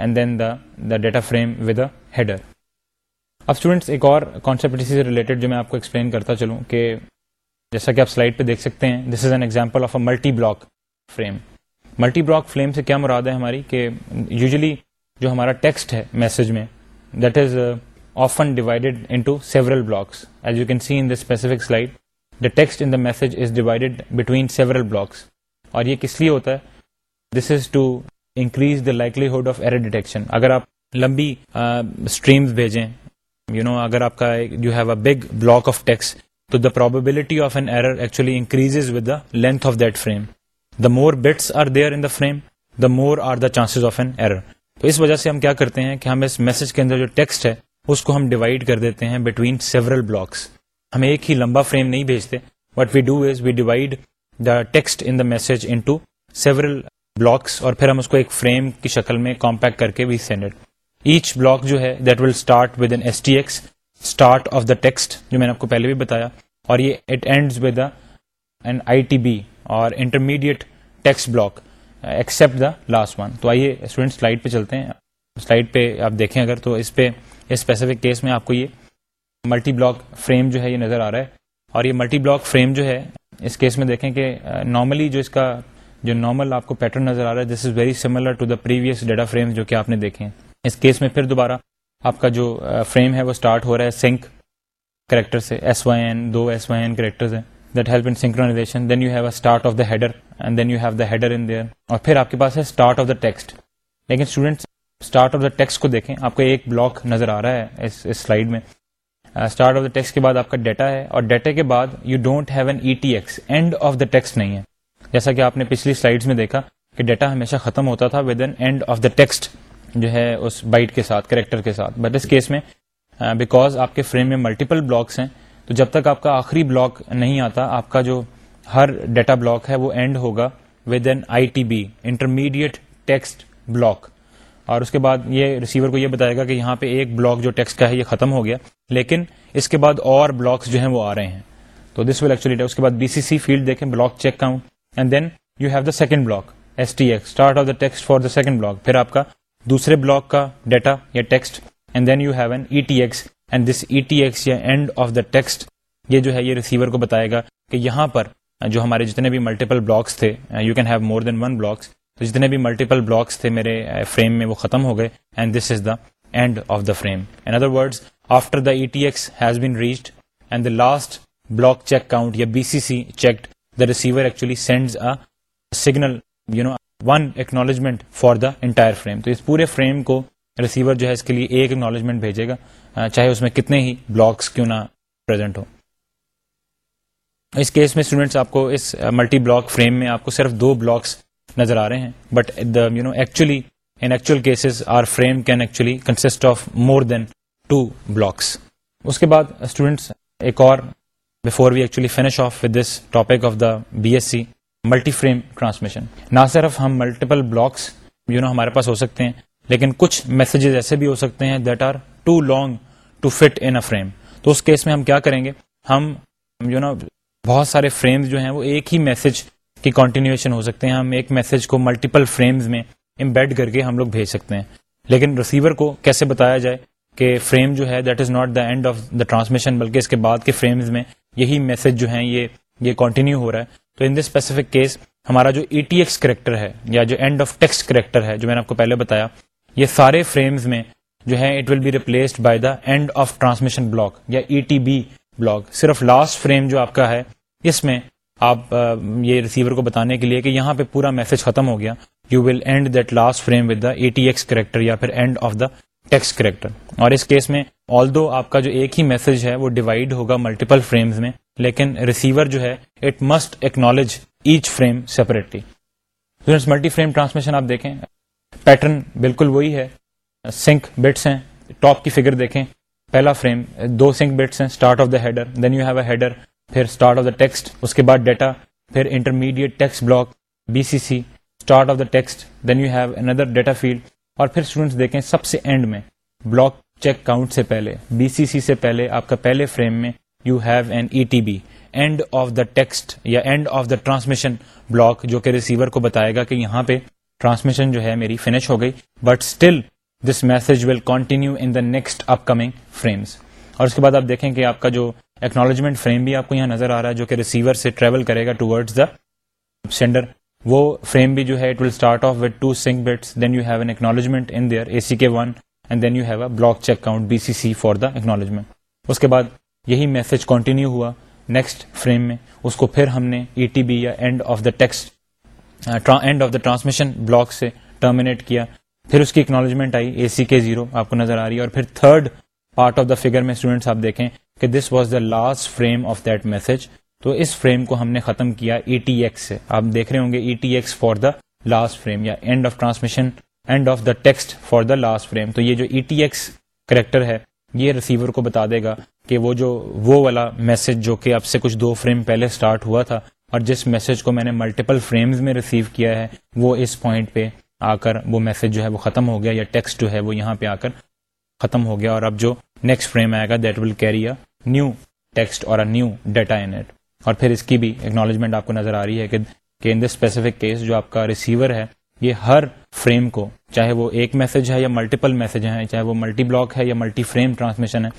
and then the the data frame with header اب اسٹوڈینٹس ایک اور کانسیپٹ اسی سے ریلیٹڈ جو میں آپ کو ایکسپلین کرتا چلوں کہ جیسا کہ آپ سلائڈ پہ دیکھ سکتے ہیں this is an example of a multi block frame multi block frame سے کیا مراد ہے ہماری کہ یوزلی جو ہمارا ٹیکسٹ ہے میسج میں that is often divided into can see in the specific slide the text in the message is divided between several blocks اور یہ کس لیے ہوتا ہے this is to increase the likelihood of error detection اگر آپ لمبی اسٹریمز uh, بھیجیں یو نو اگر آپ کا you have a big block of text تو the probability of an error actually increase with the length of that frame the more bits are there in the the frame more are the chance of an error تو اس وجہ سے ہم کیا کرتے ہیں کہ ہم اس میسج کے اندر جو ٹیکسٹ ہے اس کو ہم ڈیوائڈ کر دیتے ہیں بٹوین سیورل بلاکس ہم ایک ہی لمبا فریم نہیں بھیجتے what we do is we divide the text in the message into several blocks اور پھر ہم اس کو ایک فریم کی شکل میں کمپیکٹ کر کے وی سینڈ ایچ بلاک جو ہے that will start with an S T start of the text جو میں نے آپ کو پہلے بھی بتایا اور یہ at and I T B اور intermediate block except the last one تو آئیے اسٹوڈینٹ سلائڈ پہ چلتے ہیں سلائڈ پہ آپ دیکھیں اگر تو اس پہ اسپیسیفک کیس میں آپ کو یہ ملٹی بلاک فریم جو ہے یہ نظر آ رہا ہے اور یہ ملٹی بلاک فریم جو ہے اس کیس میں دیکھیں کہ نارملی uh, جو اس کا جو نارمل آپ کو پیٹرن نظر آ رہا ہے this is very similar to the previous data frame جو کہ آپ نے دیکھے ہیں اس کیس میں پھر دوبارہ آپ کا جو فریم ہے وہ اسٹارٹ ہو رہا ہے سنک کریکٹر سے ایس وائی این دو ایس وائی این کریکٹر ہیں that help in synchronization then you have a start of the header and then you have the header in there اور پھر آپ کے پاس ہے اسٹارٹ آف دا ٹیکسٹ لیکن students start of the text کو دیکھیں آپ کا ایک بلاک نظر آ رہا ہے اس سلائڈ میں اسٹارٹ آف دا ٹیکسٹ کے بعد آپ کا ڈیٹا ہے اور ڈیٹا کے بعد you don't have an E T X end of the text نہیں ہے جیسا کہ آپ نے پچھلی سلائڈ میں دیکھا کہ ڈیٹا ہمیشہ ختم ہوتا تھا with an end of the text جو ہے اس بائٹ کے ساتھ کریکٹر کے ساتھ بٹ اس کیس میں بیکاز uh, آپ کے فریم میں ملٹیپل بلاکس ہیں تو جب تک آپ کا آخری بلاک نہیں آتا آپ کا جو ہر ڈیٹا بلاک ہے وہ اینڈ ہوگا with an I T B intermediate text block اور اس کے بعد یہ ریسیور کو یہ بتائے گا کہ یہاں پہ ایک بلاک جو ٹیکسٹ کا ہے یہ ختم ہو گیا لیکن اس کے بعد اور بلاکس جو ہیں وہ آ رہے ہیں تو دس ول ایکچولی اس کے بعد بی سی سی فیلڈ دیکھیں بلاک چیک کا ہوں and then you have the second block S T start of the text for the second block پھر آپ کا دوسرے بلاک کا ڈیٹا یا text and then you have an E E T T X X and this یا end of the text یہ جو ہے یہ ریسیور کو بتائے گا کہ یہاں پر جو ہمارے جتنے بھی ملٹیپل بلاکس تھے you can have more than one blocks تو جتنے بھی ملٹیپل بلاکس تھے میرے فریم میں وہ ختم ہو گئے and this is the end of the frame in other after the E T X has been reached and the last block check count یا B C C check the receiver actually sends a signal you know one acknowledgement for the entire frame تو اس پورے frame کو receiver جو ہے اس کے لیے ایک اکنالجمنٹ بھیجے گا چاہے اس میں کتنے ہی بلاکس کیوں نہ اس کیس میں اسٹوڈینٹس آپ کو اس ملٹی بلاک فریم میں آپ کو صرف دو بلاکس نظر آ رہے ہیں but the you know actually in actual cases are frame can actually consist of more than two blocks اس کے بعد اسٹوڈینٹس ایک اور before we actually finish off with this topic of the B S C multi frame transmission نہ صرف ہم multiple blocks you know ہمارے پاس ہو سکتے ہیں لیکن کچھ میسجز ایسے بھی ہو سکتے ہیں that are too long to fit in frame تو اس کیس میں ہم کیا کریں گے ہم نو know, بہت سارے فریمز جو ہیں وہ ایک ہی میسج کی کنٹینیوشن ہو سکتے ہیں ہم ایک میسج کو ملٹیپل فریمز میں امبیڈ کر کے ہم لوگ بھیج سکتے ہیں لیکن ریسیور کو کیسے بتایا جائے کہ فریم جو ہے that is not the end of the transmission بلکہ اس کے بعد کے فریمز میں یہی میسج جو یہ یہ کنٹینیو ہو رہا ہے تو ان دس اسپیسیفک کیس ہمارا جو ای ٹی ایکس کریکٹر ہے یا جو اینڈ آف ٹیکسٹ کریکٹر ہے جو میں نے آپ کو پہلے بتایا یہ سارے فریمز میں جو ہے it will be be by the end of transmission block block یا ای e ٹی صرف لاسٹ فریم جو آپ کا ہے اس میں آپ یہ ریسیور کو بتانے کے لیے کہ یہاں پہ پورا میسج ختم ہو گیا you will end that last frame with the T X character یا پھر end of the text character اور اس کیس میں آل دو آپ کا جو ایک ہی میسج ہے وہ ڈیوائڈ ہوگا ملٹیپل فریمز میں لیکن ریسیور جو ہے it must acknowledge each frame separately multi frame transmission آپ دیکھیں پیٹرن بالکل وہی ہے سنک بٹس ہیں ٹاپ کی فگر دیکھیں پہلا فریم دو سنک بٹس ہیں start start of of the the header header then you have a پھر پھر ٹیکسٹ اس کے بعد data intermediate text block B C C start of the text then you have اندر ڈیٹا فیلڈ اور پھر students دیکھیں سب سے اینڈ میں بلاک چیک کاؤنٹ سے پہلے بی سی سی سے پہلے آپ کا پہلے فریم میں you have an E T B end of the text یا end of the transmission block جو کہ ریسیور کو بتائے گا کہ یہاں پہ ٹرانسمیشن جو ہے میری فنش ہو گئی but still this message will continue in the next upcoming frames اور اس کے بعد آپ دیکھیں کہ آپ کا جو ایکنالوجمنٹ فریم بھی آپ کو یہاں نظر آ رہا ہے جو کہ ریسیور سے ٹریول کرے گا ٹوڈز دا سینڈر وہ فریم بھی جو ہے it will start off with two sync bits then then you you have have an in there a a C K one and block check count B C C for the acknowledgement اس کے بعد یہی message continue ہوا next frame میں اس کو پھر ہم نے ای ٹی بی یا end of the text end of the transmission block سے ٹرمینیٹ کیا پھر اس کی acknowledgement I A C K zero آپ کو نظر آ رہی ہے اور پھر third part of the figure میں اسٹوڈینٹس آپ دیکھیں کہ this was the last frame of that message تو اس فریم کو ہم نے ختم کیا ای ٹی ایکس سے آپ دیکھ رہے ہوں گے E T X for the last frame یا end of transmission end of the text for the last frame تو یہ جو ای ٹی ایکس کریکٹر ہے یہ ریسیور کو بتا دے گا کہ وہ جو وہ والا میسج جو کہ اب سے کچھ دو فریم پہلے سٹارٹ ہوا تھا اور جس میسج کو میں نے ملٹیپل فریمز میں ریسیو کیا ہے وہ اس پوائنٹ پہ آ کر وہ میسج جو ہے وہ ختم ہو گیا یا ٹیکسٹ جو ہے وہ یہاں پہ آ کر ختم ہو گیا اور اب جو نیکسٹ فریم آئے گا that will carry a new text اور نیو ڈیٹا اور پھر اس کی بھی ایکنالوجمنٹ آپ کو نظر آ رہی ہے کہ ان دس اسپیسیفک کیس جو آپ کا ریسیور ہے یہ ہر فریم کو چاہے وہ ایک میسج ہے یا ملٹیپل میسج ہیں چاہے وہ ملٹی بلاک ہے یا ملٹی فریم ٹرانسمیشن ہے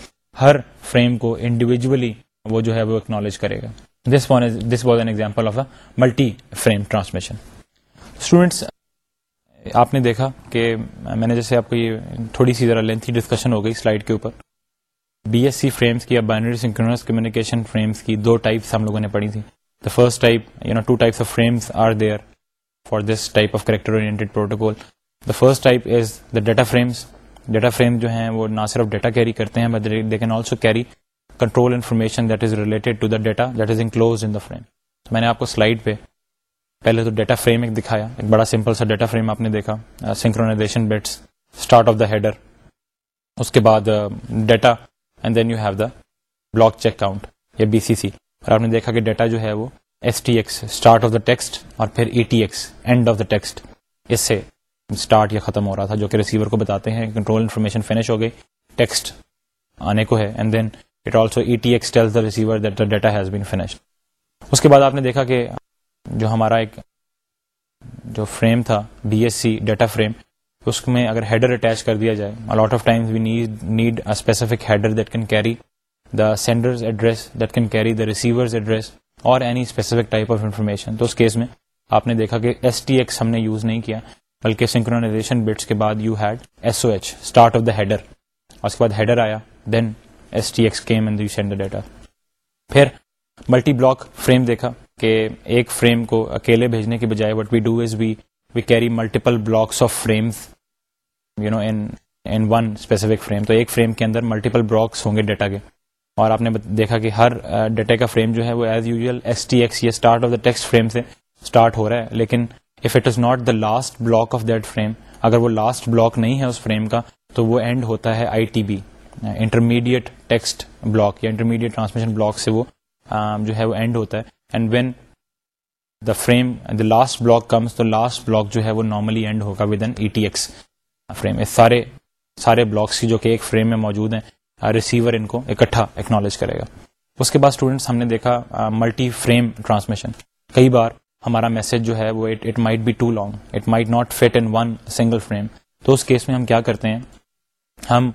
ہر فریم کو انڈیویجلی وہ جو ہے وہ اکنالج کرے گا this this was an example of a multi frame transmission students آپ نے دیکھا کہ میں نے جیسے آپ کو یہ تھوڑی سی ذرا لینتھی ڈسکشن ہو گئی سلائڈ کے اوپر بی ایس سی فریمس کی یا بائنری سنکرونس کمیونیکیشن فریمس کی دو ٹائپس ہم لوگوں نے پڑھی تھی the first type you know two types of frames are there data frame جو وہ نہ صرف ڈیٹا کیری کرتے ہیں آپ کو سلائڈ پہ پہلے تو ڈیٹا فریم ایک دکھایا اس کے بعد ڈیٹا بلاک چیک کاؤنٹ یا بی سی سی اور آپ نے دیکھا کہ ڈیٹا جو ہے وہ S T X start of the text اور پھر E T X end of the text اس سے اسٹارٹ یا ختم ہو رہا تھا جو کہ ریسیور کو بتاتے ہیں کنٹرول انفارمیشن فنش ہو گئی ٹیکسٹ آنے کو ہے and then it also E T X tells the receiver that the data has been finish اس کے بعد آپ نے دیکھا کہ جو ہمارا ایک جو فریم تھا B S C data frame اس میں اگر ہیڈر اٹیچ کر دیا جائے a lot of times we need need a specific header that can carry the sender's address that can carry the receiver's address اور any specific type of information تو اس case میں آپ نے دیکھا کہ ایس ٹی ایکس ہم نے یوز نہیں کیا بلکہ سنکرونازیشن بٹس کے بعد you had S O H start of the header اس کے بعد ہیڈر آیا then S T X came and you send the data پھر ملٹی بلاک فریم دیکھا کہ ایک فریم کو اکیلے بھیجنے کے بجائے what we do is we we carry multiple blocks of frames you know in one specific frame تو ایک فریم کے اندر ملٹیپل بلاکس ہوں گے ڈیٹا کے اور آپ نے دیکھا کہ ہر ڈیٹا کا فریم جو ہے وہ as usual S T X یا start of the text frame سے اسٹارٹ ہو رہا ہے لیکن if it is not the last block of that frame اگر وہ لاسٹ بلاک نہیں ہے اس فریم کا تو وہ اینڈ ہوتا ہے I T B intermediate text block یا انٹرمیڈیٹ ٹرانسمیشن بلاک سے وہ جو ہے وہ اینڈ اینڈ ہوتا ہے when the frame the last block comes تو لاسٹ بلاک جو ہے وہ نارملی اینڈ ہوگا with an E T X frame سارے سارے بلاکس کی جو کہ ایک فریم میں موجود ہیں ریسیور ان کو اکٹھا ایکنالج کرے گا اس کے بعد اسٹوڈینٹس ہم نے دیکھا ملٹی فریم ٹرانسمیشن کئی بار ہمارا میسج جو ہے وہ it might be too long it might not fit in one single frame تو اس کیس میں ہم کیا کرتے ہیں ہم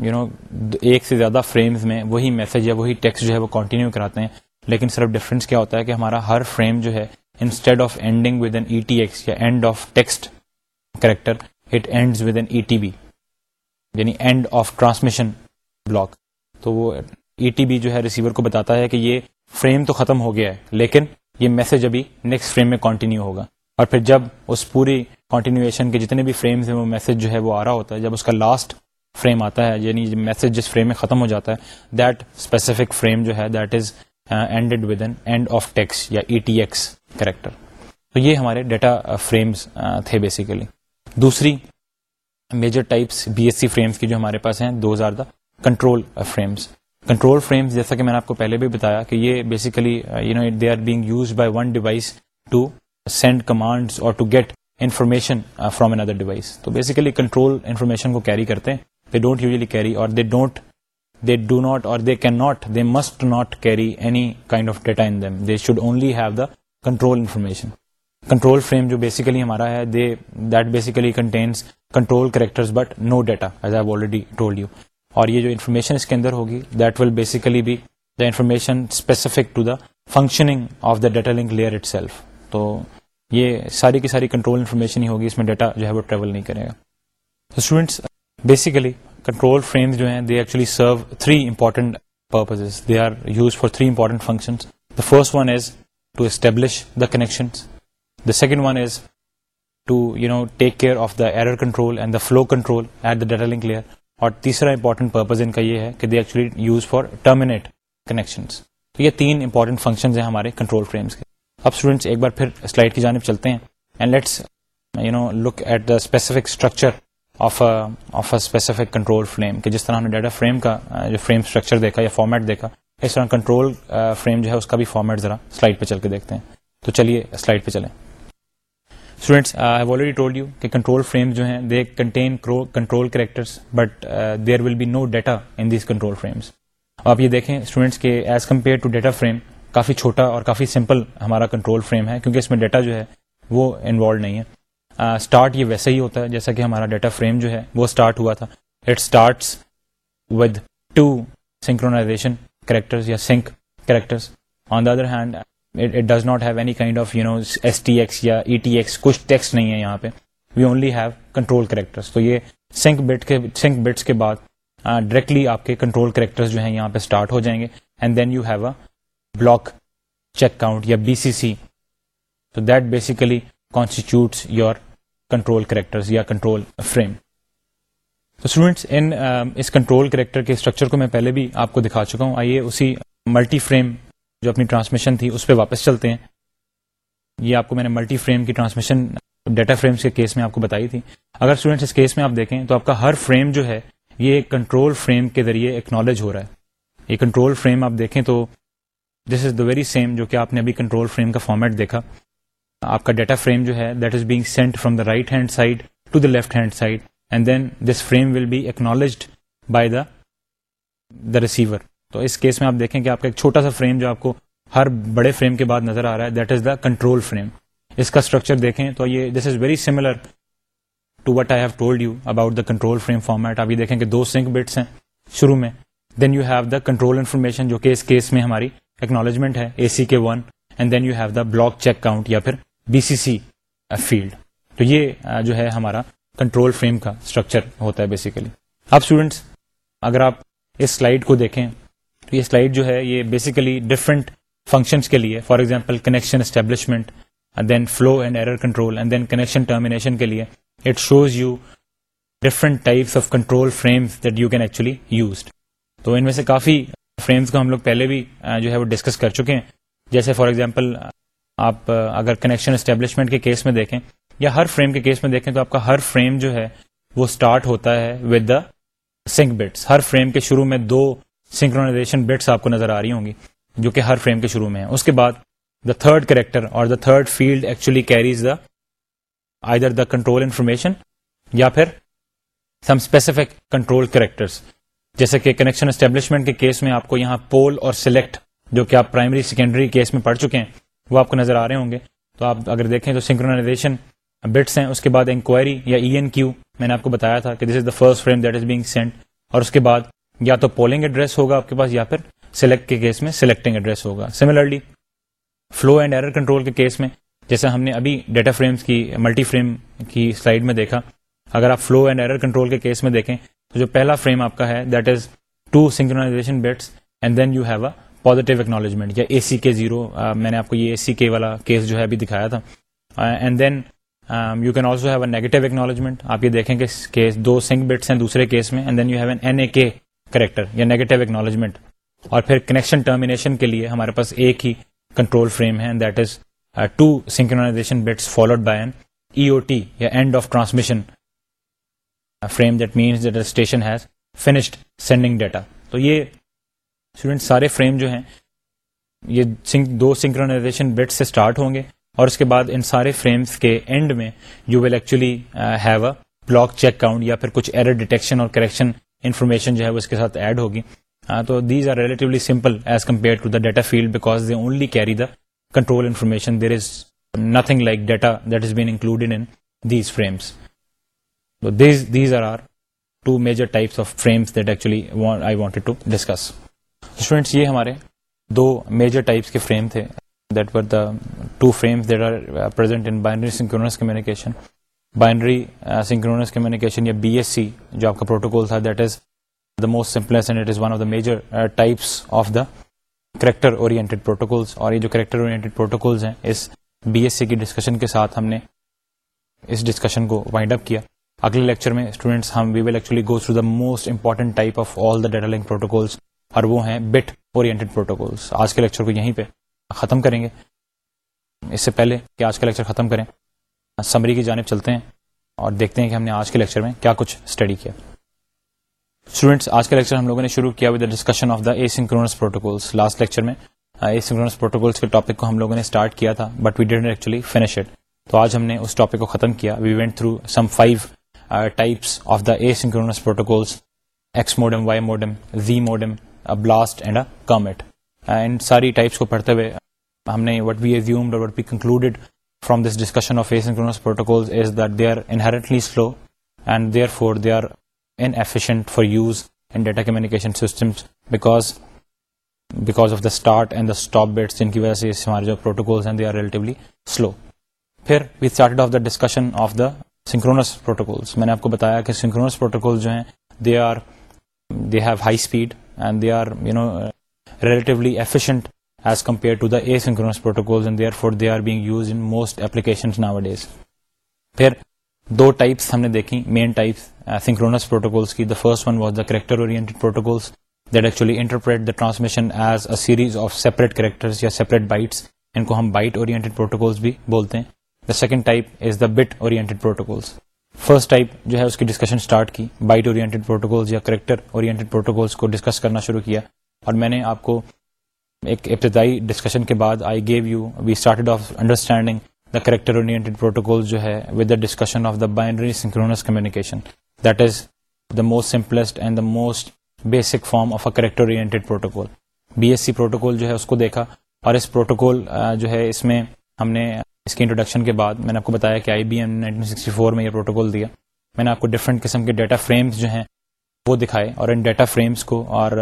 یو you نو know, ایک سے زیادہ فریمز میں وہی میسج یا وہی ٹیکسٹ جو ہے وہ کنٹینیو کراتے ہیں لیکن صرف ڈفرینس کیا ہوتا ہے کہ ہمارا ہر فریم جو ہے instead of ending with an E T X یا end of text character it ends with an E T B یعنی اینڈ آف ٹرانسمیشن بلاک تو وہ ای ٹی بی جو ہے ریسیور کو بتاتا ہے کہ یہ فریم تو ختم ہو گیا ہے لیکن یہ میسج ابھی نیکسٹ فریم میں کنٹینیو ہوگا اور پھر جب اس پوری کنٹینیویشن کے جتنے بھی فریمز ہیں وہ میسج جو ہے وہ آ رہا ہوتا ہے جب اس کا لاسٹ فریم آتا ہے یعنی میسج جس فریم میں ختم ہو جاتا ہے دیٹ اسپیسیفک فریم جو ہے that is ended with an end of text یا ای ٹی ایکس کریکٹر تو یہ ہمارے ڈیٹا فریمز uh, uh, تھے بیسیکلی دوسری major types B S C frames کی جو ہمارے پاس ہیں those are the control frames control frames جیسا کہ میں نے آپ کو پہلے بھی بتایا کہ یہ basically you know they are being use by one device to send command اور to get information from another device تو بیسیکلی کنٹرول انفارمیشن کو کیری کرتے ہیں they don't usually carry or they don't they do not or they can not they must not carry any kind of data in them they should only have the control information control frame جو basically ہمارا ہے دے that basically contains control characters but no data as I already told you اور یہ جو information اس کے اندر ہوگی that will basically be the information specific to the functioning of the data link layer itself تو یہ ساری کی ساری کنٹرول انفارمیشن ہی ہوگی اس میں ڈیٹا جو ہے وہ ٹریول نہیں کرے گا اسٹوڈینٹس بیسیکلی کنٹرول فریم جو ہیں they actually serve three important purpose they are use for three important functions the first one is to establish the connection the second one is to you know take care of the error control and the flow control at the data link layer اور تیسرا important purpose ان کا یہ ہے کہ they actually use for terminate connection یہ تین important functions ہیں ہمارے کنٹرول فریمس کے اب اسٹوڈینٹس ایک بار پھر سلائڈ کی جانب چلتے ہیں and let's you know look at the specific structure of of a specific control frame کہ جس طرح ہم نے ڈیٹا فریم کا جو فریم اسٹرکچر دیکھا یا فارمیٹ دیکھا اس طرح کنٹرول فریم جو ہے اس کا بھی فارمیٹ ذرا سلائڈ پہ چل کے دیکھتے ہیں تو چلیے سلائڈ پہ چلیں اسٹوڈینٹس آئی ٹولڈ یو کہ کنٹرول جو ہیں they contain control characters but there will be no data in these control frames آپ یہ دیکھیں اسٹوڈینٹس کے as compare to data frame کافی چھوٹا اور کافی سمپل ہمارا کنٹرول فریم ہے کیونکہ اس میں ڈیٹا جو ہے وہ انوالو نہیں ہے اسٹارٹ یہ ویسے ہی ہوتا ہے جیسا کہ ہمارا ڈیٹا فریم جو ہے وہ اسٹارٹ ہوا تھا it starts with two synchronization characters یا sync characters on the other hand it does not have any kind of you know S T X یا ای ٹی ایکس کچھ ٹیکسٹ نہیں ہے یہاں پہ we only have control characters تو یہ sync bit کے سنک بٹس کے بعد ڈائریکٹلی آپ کے کنٹرول کریکٹر جو ہیں یہاں پہ اسٹارٹ ہو جائیں گے and then you have a block check count یا بی سی سی تو that basically constitutes your control character control frame تو اسٹوڈینٹس ان اس کنٹرول کریکٹر کے اسٹرکچر کو میں پہلے بھی آپ کو دکھا چکا ہوں آئیے اسی ملٹی فریم جو اپنی ٹرانسمیشن تھی اس پہ واپس چلتے ہیں یہ آپ کو میں نے ملٹی فریم کی ٹرانسمیشن ڈیٹا فریمز کے کیس میں آپ کو بتائی تھی اگر اسٹوڈینٹس اس کیس میں آپ دیکھیں تو آپ کا ہر فریم جو ہے یہ کنٹرول فریم کے ذریعے اکنالج ہو رہا ہے یہ کنٹرول فریم آپ دیکھیں تو this is the very same جو کہ آپ نے ابھی کنٹرول فریم کا فارمیٹ دیکھا آپ کا ڈیٹا فریم جو ہے that is being sent from the right hand side to the left hand side and then this frame will be acknowledged by the the receiver تو اس کیس میں آپ دیکھیں کہ آپ کا ایک چھوٹا سا فریم جو آپ کو ہر بڑے فریم کے بعد نظر آ رہا ہے that is the control frame اس کا اسٹرکچر دیکھیں تو یہ this is very similar to what I have told you about the control frame format آپ یہ دیکھیں کہ دو سنک بٹس ہیں شروع میں then you have the control information جو کہ اس کیس میں ہماری ٹیکنالوجمنٹ ہے A C K one and then you have the block check count یا پھر بی سی سی فیلڈ تو یہ جو ہے ہمارا کنٹرول فریم کا اسٹرکچر ہوتا ہے بیسیکلی اب اسٹوڈینٹس اگر آپ اس سلائڈ کو دیکھیں تو یہ سلائڈ جو ہے یہ بیسیکلی ڈفرنٹ فنکشنس کے لیے for example connection establishment then flow and error control and then connection termination کے لیے it shows you different types of control frames that you can actually used تو ان میں سے کافی فریمس کو ہم لوگ پہلے بھی جو ہے وہ ڈسکس کر چکے ہیں جیسے فار ایگزامپل آپ اگر کنیکشن اسٹیبلشمنٹ کے کیس میں دیکھیں یا ہر فریم کے کیس میں دیکھیں تو آپ کا ہر فریم جو ہے وہ اسٹارٹ ہوتا ہے ود دا سنک بٹس ہر فریم کے شروع میں دو سنکرونازیشن بٹس آپ کو نظر آ رہی ہوں گی جو کہ ہر فریم کے شروع میں ہے اس کے بعد دا تھرڈ کریکٹر اور the third field actually carries the either the control information یا پھر سم اسپیسیفک کنٹرول کریکٹرس جیسے کہ کنیکشن اسٹیبلشمنٹ کے کیس میں آپ کو یہاں پول اور سلیکٹ جو کہ آپ پرائمری سیکنڈری کیس میں پڑھ چکے ہیں وہ آپ کو نظر آ رہے ہوں گے تو آپ اگر دیکھیں تو سنکرونازیشن بٹس ہیں اس کے بعد انکوائری یا ای این کیو میں نے آپ کو بتایا تھا کہ this is the first frame that is being sent اور اس کے بعد یا تو پولنگ ایڈریس ہوگا آپ کے پاس یا پھر سلیکٹ کے کیس میں سلیکٹنگ ایڈریس ہوگا similarly flow and error control کے کیس میں جیسے ہم نے ابھی ڈیٹا فریمز کی ملٹی فریم کی سلائڈ میں دیکھا اگر آپ فلو اینڈ ایرر کنٹرول کے کیس میں دیکھیں تو جو پہلا فریم آپ کا ہے that is to and then you have a positive acknowledgement یا اے سی کے زیرو میں نے آپ کو یہ اے سی کے والا کیس جو ہے ابھی دکھایا تھا and then you can also have a negative acknowledgement آپ یہ دیکھیں کہ دو سنک ہیں دوسرے کیس میں and then you have N N A K character یا نیگیٹو اکنالجمنٹ اور پھر کنیکشن ٹرمینیشن کے لیے ہمارے پاس ایک ہی کنٹرول فریم ہے that is two synchronisation bits followed by an E O T یا end of transmission frame that means that station has finished sending data تو یہ اسٹوڈینٹ سارے فریم جو ہیں یہ دو سنکرونازیشن بٹس سے اسٹارٹ ہوں گے اور اس کے بعد ان سارے فریمس کے اینڈ میں you will actually have a block check count یا پھر کچھ ایرر ڈیٹیکشن اور کریکشن انفارمیشن جو ہے اس کے ساتھ ایڈ ہوگی ہاں، تو these are relatively simple as compare to the data field because they only carry the control information there is nothing like data that is been included in these frames these are are two major types of frames that actually I wanted to discuss students یہ ہمارے دو major types کے frame تھے that were the two frames that are present in binary synchronous communication binary synchronous communication یا B S C جو آپ کا protocol تھا that is the most simplest major types of the character oriented protocols اور یہ جو character oriented protocols ہیں اس بی ایس سی کی ڈسکشن کے ساتھ ہم نے اس ڈسکشن کو وائنڈ اپ کیا اگلے لیکچر میں اسٹوڈینٹس ہم we will actually go through the most important type of all the data link protocols اور وہ ہیں بٹ اورینٹیڈ پروٹوکولس آج کے لیکچر کو یہیں پہ ختم کریں گے اس سے پہلے کہ آج کا لیکچر ختم کریں سمری کی جانب چلتے ہیں اور دیکھتے ہیں کہ ہم نے آج کے لیکچر میں کیا کچھ اسٹڈی کیا اسٹوڈینٹس آج کا لیکچر ہم لوگوں نے شروع کیا with discussion of the a synchronous protocols last lecture میں اے سنکرونس پروٹوکولس کے ٹاپک کو ہم لوگوں نے اسٹارٹ کیا تھا but we didn't actually finish it تو آج ہم نے اس ٹاپک کو ختم کیا we went through some five types of the a synchronous protocols X modem Y modem Z modem blast and a Kermit and ساری ٹائپس کو پڑھتے ہوئے ہم نے وٹ وی ایزیومڈ اور what we concluded from this discussion of asynchronous protocol inherently slow and therefore they are inefficient for use of data جو protocols ہیں discussion of synchronous protocols میں نے آپ کو بتایا کہ سنکرونس پروٹوکول جو ہیں ایز کمپیئر ہم بائٹ پروٹوکولس بھی بولتے ہیں the second type is the bit protocols first type جو ہے اس کی ڈسکشن اسٹارٹ کی بائٹ پروٹوکولس پروٹوکولس یا کریکٹر کو ڈسکس کرنا شروع کیا اور میں نے آپ کو ایک ابتدائی ڈسکشن کے بعد I gave you we started of understanding the character protocol جو ہے with the the discussion of binary synchronous communication that is the most simplest and the most basic form of a character oriented protocol B S C protocol جو ہے اس کو دیکھا اور اس protocol جو ہے اس میں ہم نے اس کی انٹروڈکشن کے بعد میں نے آپ کو بتایا کہ I B M nineteen sixty four میں یہ پروٹوکول دیا میں نے آپ کو ڈفرینٹ قسم کے ڈیٹا فریمز جو ہیں وہ دکھائے اور ان ڈیٹا فریمس کو اور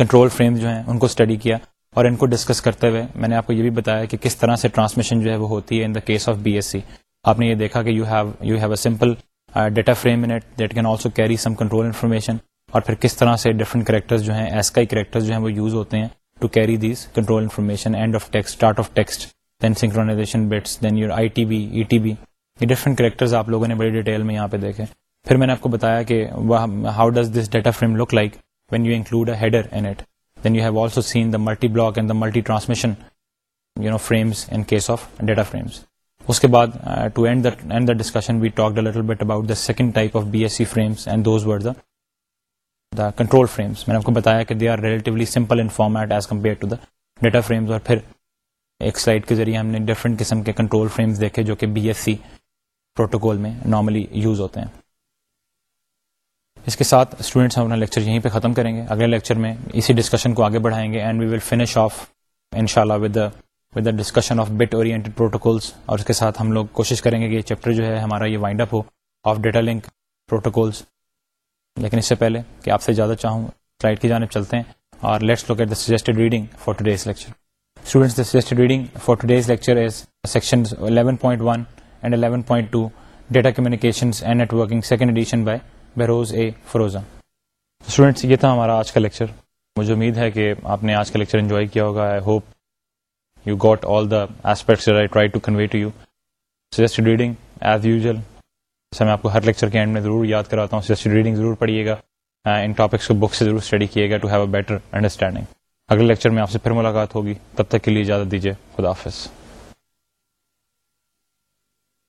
کنٹرول فریم جو ہیں ان کو اسٹڈی کیا اور ان کو ڈسکس کرتے ہوئے میں نے آپ کو یہ بھی بتایا کہ کس طرح سے ٹرانسمیشن جو ہے وہ ہوتی ہے in the case of B S C آپ نے یہ دیکھا کہ you have you have a simple data frame and that can also carry some control information اور پھر کس طرح سے ڈفرنٹ کریکٹرز جو ہیں ایس کا کریکٹرز کریکٹر جو ہیں وہ یوز ہوتے ہیں to carry these control information and of of start then then bits your I T T B B E یہ ڈفرنٹ کریکٹرز آپ لوگوں نے بڑی ڈیٹیل میں یہاں پہ دیکھے پھر میں نے آپ کو بتایا کہ how does this data frame look like multi block and multi transmission بتایا کہ بی ایس سی پروٹوکال میں نارملی یوز ہوتے ہیں اس کے ساتھ اسٹوڈینٹس ہم اپنا لیکچر یہیں پہ ختم کریں گے اگلے لیکچر میں اسی ڈسکشن کو آگے بڑھائیں گے and we will finish off ان شاء اللہ with with the discussion of bit oriented protocols اور اس کے ساتھ ہم لوگ کوشش کریں گے کہ یہ چیپٹر جو ہے ہمارا یہ وائنڈ اپ ہو آف ڈیٹا لنک پروٹوکولس لیکن اس سے پہلے کہ آپ سے زیادہ چاہوں سلائڈ کی جانب چلتے ہیں اور let's look at the suggested reading for today lecture students the suggested reading for today lecture is section eleven point one and eleven point two data communications and networking second edition by Behrouz A Forouzan students یہ تھا ہمارا آج کا lecture مجھے امید ہے کہ آپ نے آج کا لیکچر انجوائے کیا ہوگا I hope you got all the aspects I try to to convey you suggested reading as usual جیسے میں آپ کو ہر لیکچر کے اینڈ میں ضرور یاد کراتا ہوں سجیسٹڈ ریڈنگ ضرور پڑھیے گا ان ٹاپکس کو بکس ضرور اسٹڈی کیے گا to have a better understanding اگلے لیکچر میں آپ سے پھر ملاقات ہوگی تب تک کے لیے اجازت دیجیے خدا حافظ